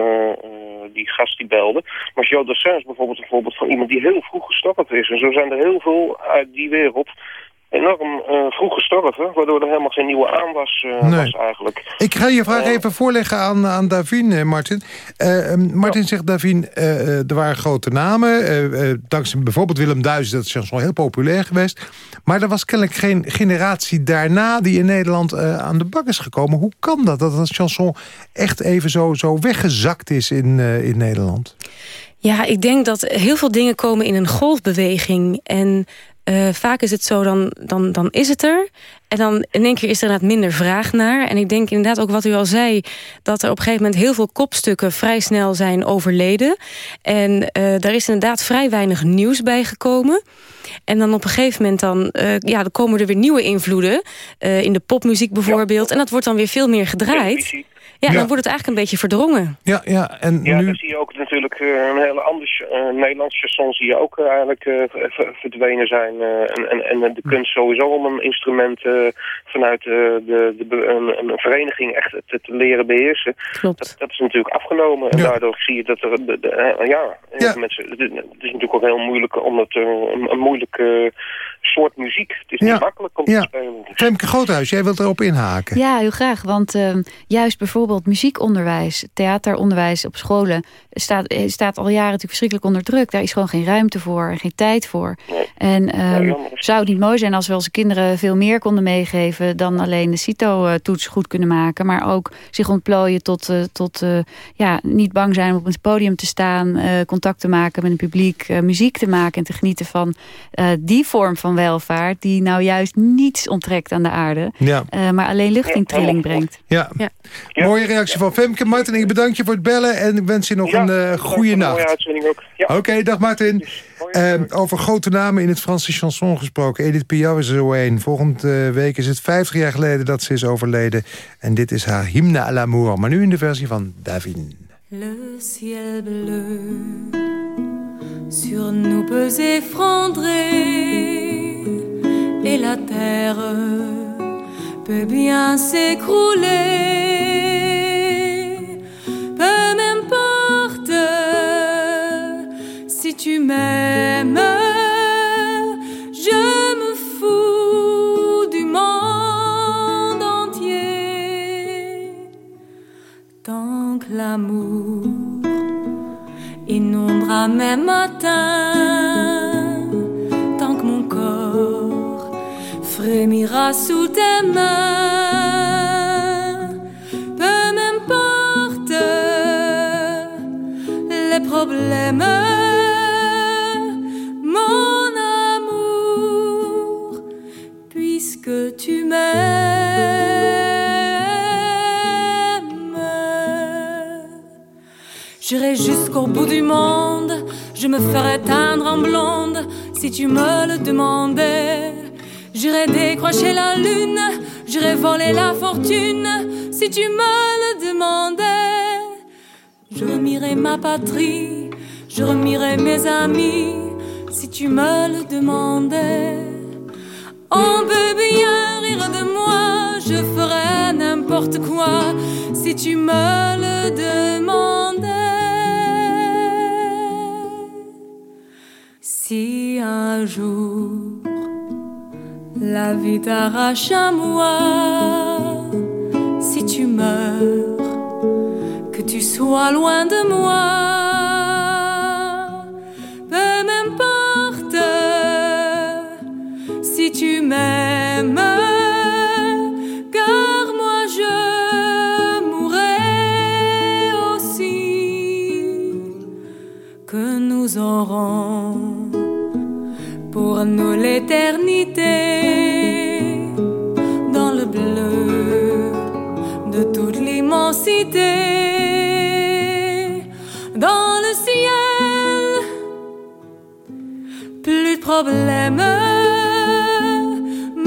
die gast die belde. Maar Joe is bijvoorbeeld een voorbeeld van iemand die heel vroeg gestorven is. En zo zijn er heel veel uit die wereld enorm uh, vroeg gestorven, waardoor er helemaal geen nieuwe aanwas uh, nee. was eigenlijk. Ik ga je vraag even voorleggen aan, aan Davin, Martin. Uh, Martin ja. zegt, Davin, er waren grote namen. dankzij bijvoorbeeld Willem Duis, dat is chanson heel populair geweest. Maar er was kennelijk geen generatie daarna die in Nederland aan de bak is gekomen. Hoe kan dat, dat dat chanson echt even zo, zo weggezakt is in, in Nederland? Ja, ik denk dat heel veel dingen komen in een golfbeweging. En uh, vaak is het zo, dan, dan, dan is het er. En dan in één keer is er inderdaad minder vraag naar. En ik denk inderdaad ook wat u al zei... dat er op een gegeven moment heel veel kopstukken... vrij snel zijn overleden. En uh, daar is inderdaad vrij weinig nieuws bij gekomen. En dan op een gegeven moment dan, uh, ja, dan komen er weer nieuwe invloeden. In de popmuziek bijvoorbeeld. En dat wordt dan weer veel meer gedraaid. Ja, ja, dan wordt het eigenlijk een beetje verdrongen. Ja, ja, en ja nu... dan zie je ook natuurlijk uh, een hele ander uh, Nederlands chanson zie je ook uh, eigenlijk verdwenen zijn. en, en, en de kunst sowieso om een instrument vanuit de, de, de, een, een vereniging echt te, te leren beheersen. Klopt. Dat, dat, is natuurlijk afgenomen. En ja. daardoor zie je dat er, de, de, ja, ja. Mensen, het, is natuurlijk ook heel moeilijk om het, een, een moeilijke soort muziek. Het is ja. niet makkelijk om ja. te spelen. Femke Groothuis, jij wilt erop inhaken. Ja, heel graag. Want uh, juist bijvoorbeeld muziekonderwijs, theateronderwijs op scholen... Staat, staat al jaren natuurlijk verschrikkelijk onder druk. Daar is gewoon geen ruimte voor en geen tijd voor. Nee. En um, ja, zou het niet mooi zijn als we onze kinderen veel meer konden meegeven... dan alleen de CITO-toets goed kunnen maken. Maar ook zich ontplooien tot, uh, tot uh, ja, niet bang zijn om op het podium te staan... Uh, contact te maken met het publiek, muziek te maken... en te genieten van die vorm van welvaart... die nou juist niets onttrekt aan de aarde... Ja. maar alleen luchtingtrilling brengt. Ja. Ja. ja. Mooie reactie van Femke. Martin, ik bedank je voor het bellen... en ik wens je nog een uh, goede nacht. Ja. Oké, okay, dag Martin. Uh, over grote namen in het Franse chanson gesproken. Edith Piaf is er zo een. Volgende week is het 50 jaar geleden dat ze is overleden. En dit is haar hymne à l'amour. Maar nu in de versie van Davin. Le ciel bleu Sur nous peut s'effondrer Et la terre peut bien s'écrouler. Peu m'importe si tu m'aimes Je me fous du monde entier. Tant que l'amour mon bras même sous tes mains. Peu m'importe les problèmes, mon amour, puisque tu m'aimes. J'irai jusqu'au bout du monde, je me ferai teindre en blonde si tu me le demandais. J'irai décrocher la lune, j'irai voler la fortune si tu me le demandais. Je remierai ma patrie, je remierai mes amis si tu me le demandais. On peut bien rire de moi, je ferai n'importe quoi si tu me le demandais. Si un jour la vie t'arrache à moi, si tu meurs, que tu sois loin de moi. Peu m'importe si tu m'aimes, car moi je mourrai aussi. Que nous aurons pour nous l'éternité dans le bleu de toute l'immensité. Dans le ciel, plus de problèmes,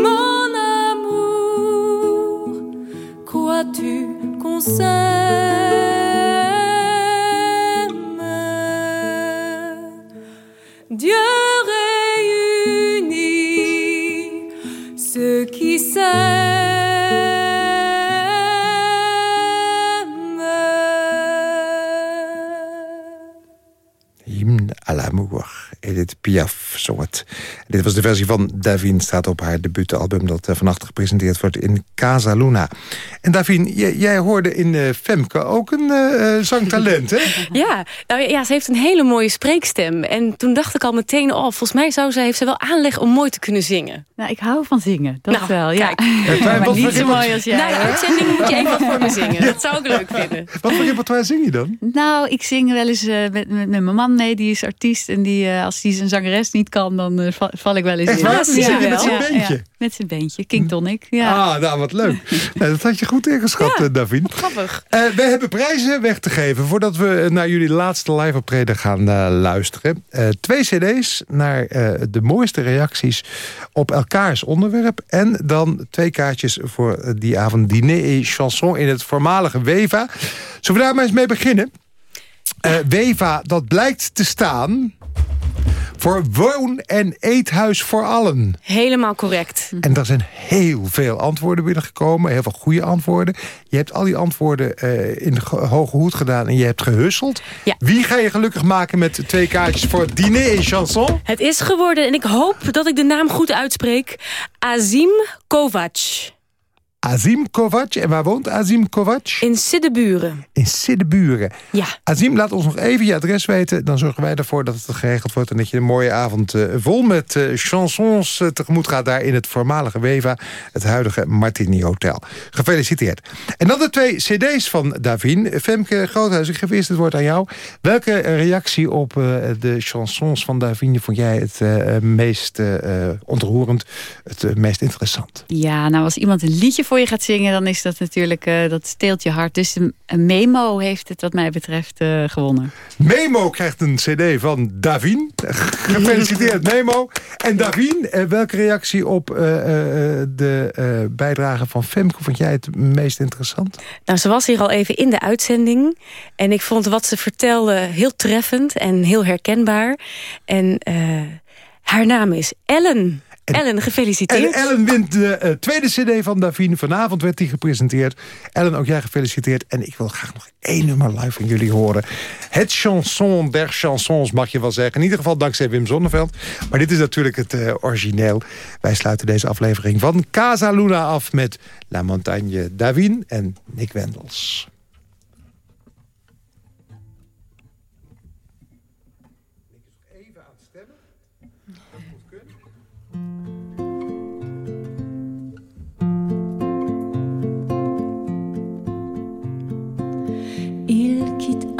mon amour. Piaf Dit was de versie van Davine, staat op haar debuutalbum... dat eh, vannacht gepresenteerd wordt in Casa Luna. En Davine, jij, jij hoorde in eh, Femke ook een eh, zangtalent, hè? Ja, nou ja, ze heeft een hele mooie spreekstem. En toen dacht ik al meteen, oh, volgens mij zou ze, heeft ze wel aanleg om mooi te kunnen zingen. Nou, ik hou van zingen, dat Nou, wel. Ja. kijk. maar niet zo mooi als jij. Hoor. uitzending moet je even wat voor me zingen. Dat zou ik leuk vinden. Wat voor repertoire zing je dan? Nou, ik zing wel eens eh, met, met, met mijn man mee, die is artiest. En die, eh, als die zijn zangeres niet kan, dan eh, val, ik wel eens Echt in. je met zijn beentje? met zijn beentje, King Tonic. Ja. Ah, nou, wat leuk. Nou, dat had je goed ingeschat, eh, Davine. Grappig. Eh, we hebben prijzen weg te geven voordat we naar jullie laatste live optreden gaan eh, luisteren. Eh, twee cd's naar eh, de mooiste reacties op elkaars onderwerp. En dan twee kaartjes voor eh, die avond diner et chanson in het voormalige Weva. Zullen we daar maar eens mee beginnen? Eh, Weva, dat blijkt te staan voor woon- en eethuis voor allen. Helemaal correct. En er zijn heel veel antwoorden binnengekomen. Heel veel goede antwoorden. Je hebt al die antwoorden eh, in de ge- hoge hoed gedaan en je hebt gehusseld. Ja. Wie ga je gelukkig maken met twee kaartjes voor het diner en chanson? Het is geworden, en ik hoop dat ik de naam goed uitspreek, Azim Kovac. Azim Kovac. En waar woont Azim Kovac? In Siddeburen. In Siddeburen. Ja. Azim, laat ons nog even je adres weten. Dan zorgen wij ervoor dat het geregeld wordt... en dat je een mooie avond eh, vol met eh, chansons eh, tegemoet gaat... daar in het voormalige Weva, het huidige Martini Hotel. Gefeliciteerd. En dan de twee cd's van Davine. Femke Groothuis, ik geef eerst het woord aan jou. Welke reactie op eh, de chansons van Davine... vond jij het eh, meest ontroerend, het meest interessant? Ja, nou als iemand een liedje voor je gaat zingen, dan is dat natuurlijk, eh, dat steelt je hart. Dus een, memo heeft het wat mij betreft eh, gewonnen. Memo krijgt een cd van Davine. Gefeliciteerd Memo. En Davine, eh, welke reactie op eh, eh, de eh, bijdrage van Femke vond jij het meest interessant? Nou, ze was hier al even in de uitzending. En ik vond wat ze vertelde heel treffend en heel herkenbaar. En eh, haar naam is Ellen. Ellen, gefeliciteerd. En Ellen wint de eh, tweede cd van Davine. Vanavond werd die gepresenteerd. Ellen, ook jij gefeliciteerd. En ik wil graag nog één nummer live van jullie horen. Het chanson der chansons mag je wel zeggen. In ieder geval dankzij Wim Zonneveld. Maar dit is natuurlijk het eh, origineel. Wij sluiten deze aflevering van Casa Luna af met La Montagne Davine en Nick Wendels.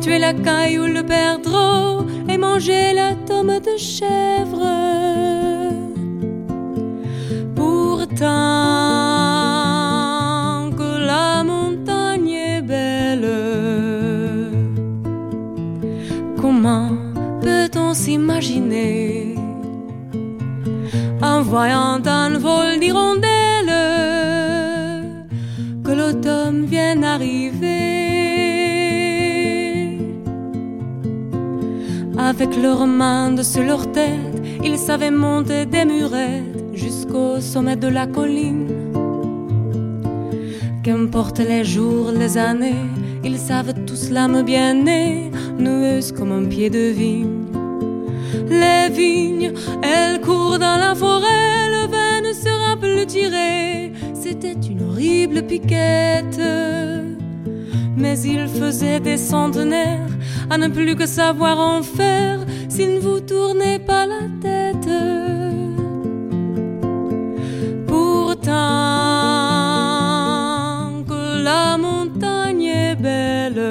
tuer la caille ou le perdreau et manger la tome de chèvre. Pourtant que la montagne est belle, comment peut-on s'imaginer? En voyant un vol d'hirondelles que l'automne vient arriver avec leurs mains sur leur tête ils savaient monter des murettes jusqu'au sommet de la colline qu'importe les jours les années ils savent tous l'âme bien née noueuse comme un pied de vigne les vignes, elles courent dans la forêt, le vin ne sera plus tiré. C'était une horrible piquette. Mais il faisait des centenaires à ne plus que savoir en faire s'il ne vous tournait pas la tête. Pourtant que la montagne est belle,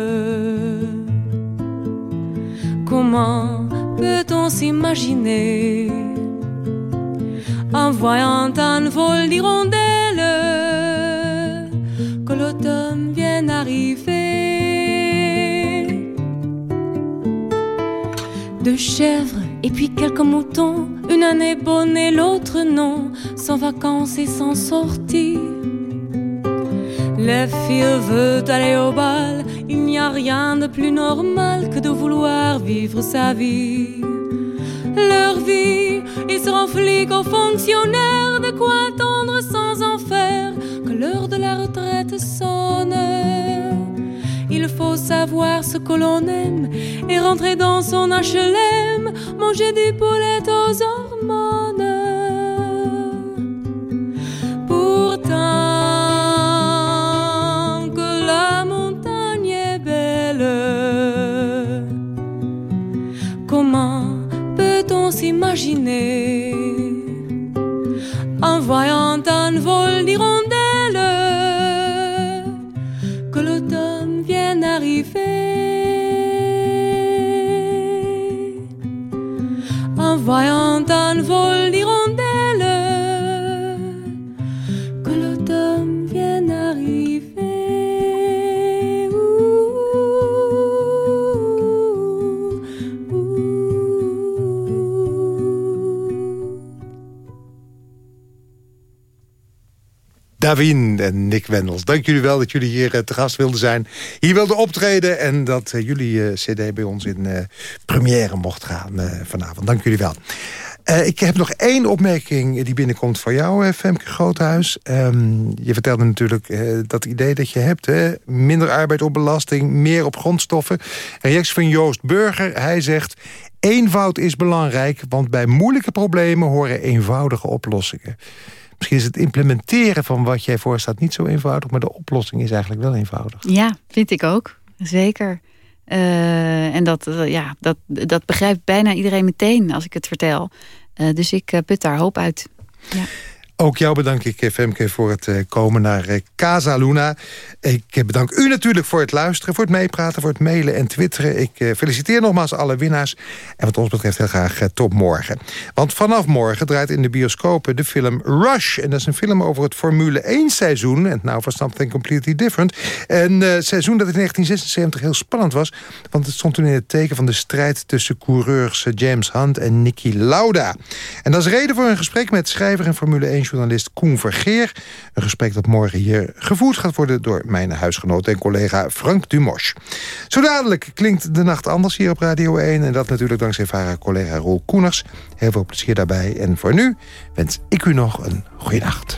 comment peut-on s'imaginer? En voyant un vol d'hirondelles chèvres et puis quelques moutons, une année bonne et l'autre non, sans vacances et sans sortie. Les filles veulent aller au bal, il n'y a rien de plus normal que de vouloir vivre sa vie. Leur vie, ils seront flics ou fonctionnaires, de quoi attendre sans en faire que l'heure de la retraite sonne. Faut savoir ce que l'on aime et rentrer dans son HLM, manger des poulettes aux hormones. Pourtant que la montagne est belle, comment peut-on s'imaginer vajandan vol Davin en Nick Wendels. Dank jullie wel dat jullie hier eh, te gast wilden zijn. Hier wilden optreden en dat eh, jullie eh, cd bij ons in première mocht gaan vanavond. Dank jullie wel. Ik heb nog één opmerking die binnenkomt voor jou, Femke Groothuis. Ehm, je vertelde natuurlijk dat idee dat je hebt. Minder arbeid op belasting, meer op grondstoffen. Reactie van Joost Burger. Hij zegt... Eenvoud is belangrijk, want bij moeilijke problemen horen eenvoudige oplossingen. Misschien is het implementeren van wat jij voorstaat niet zo eenvoudig... maar de oplossing is eigenlijk wel eenvoudig. Ja, vind ik ook. Zeker. Eh, en dat, eh, ja, dat, dat begrijpt bijna iedereen meteen als ik het vertel. Eh, dus ik put daar hoop uit. Ja. Ook jou bedank ik, eh, Femke, voor het eh, komen naar eh, Casa Luna. Ik bedank u natuurlijk voor het luisteren, voor het meepraten... voor het mailen en twitteren. Ik feliciteer nogmaals alle winnaars. En wat ons betreft heel graag tot morgen. Want vanaf morgen draait in de bioscopen de film Rush. En dat is een film over het Formule 1-seizoen. En nou for something completely different. Een seizoen dat in 1976 heel spannend was. Want het stond toen in het teken van de strijd... tussen coureurs James Hunt en Niki Lauda. En dat is reden voor een gesprek met schrijver en Formule 1 journalist Koen Vergeer. Een gesprek dat morgen hier gevoerd gaat worden... door mijn huisgenoot en collega Frank Dumos. Zo dadelijk klinkt de nacht anders hier op Radio 1... en dat natuurlijk dankzij vara collega Roel Koeners. Heel veel plezier daarbij. En voor nu wens ik u nog een goede nacht.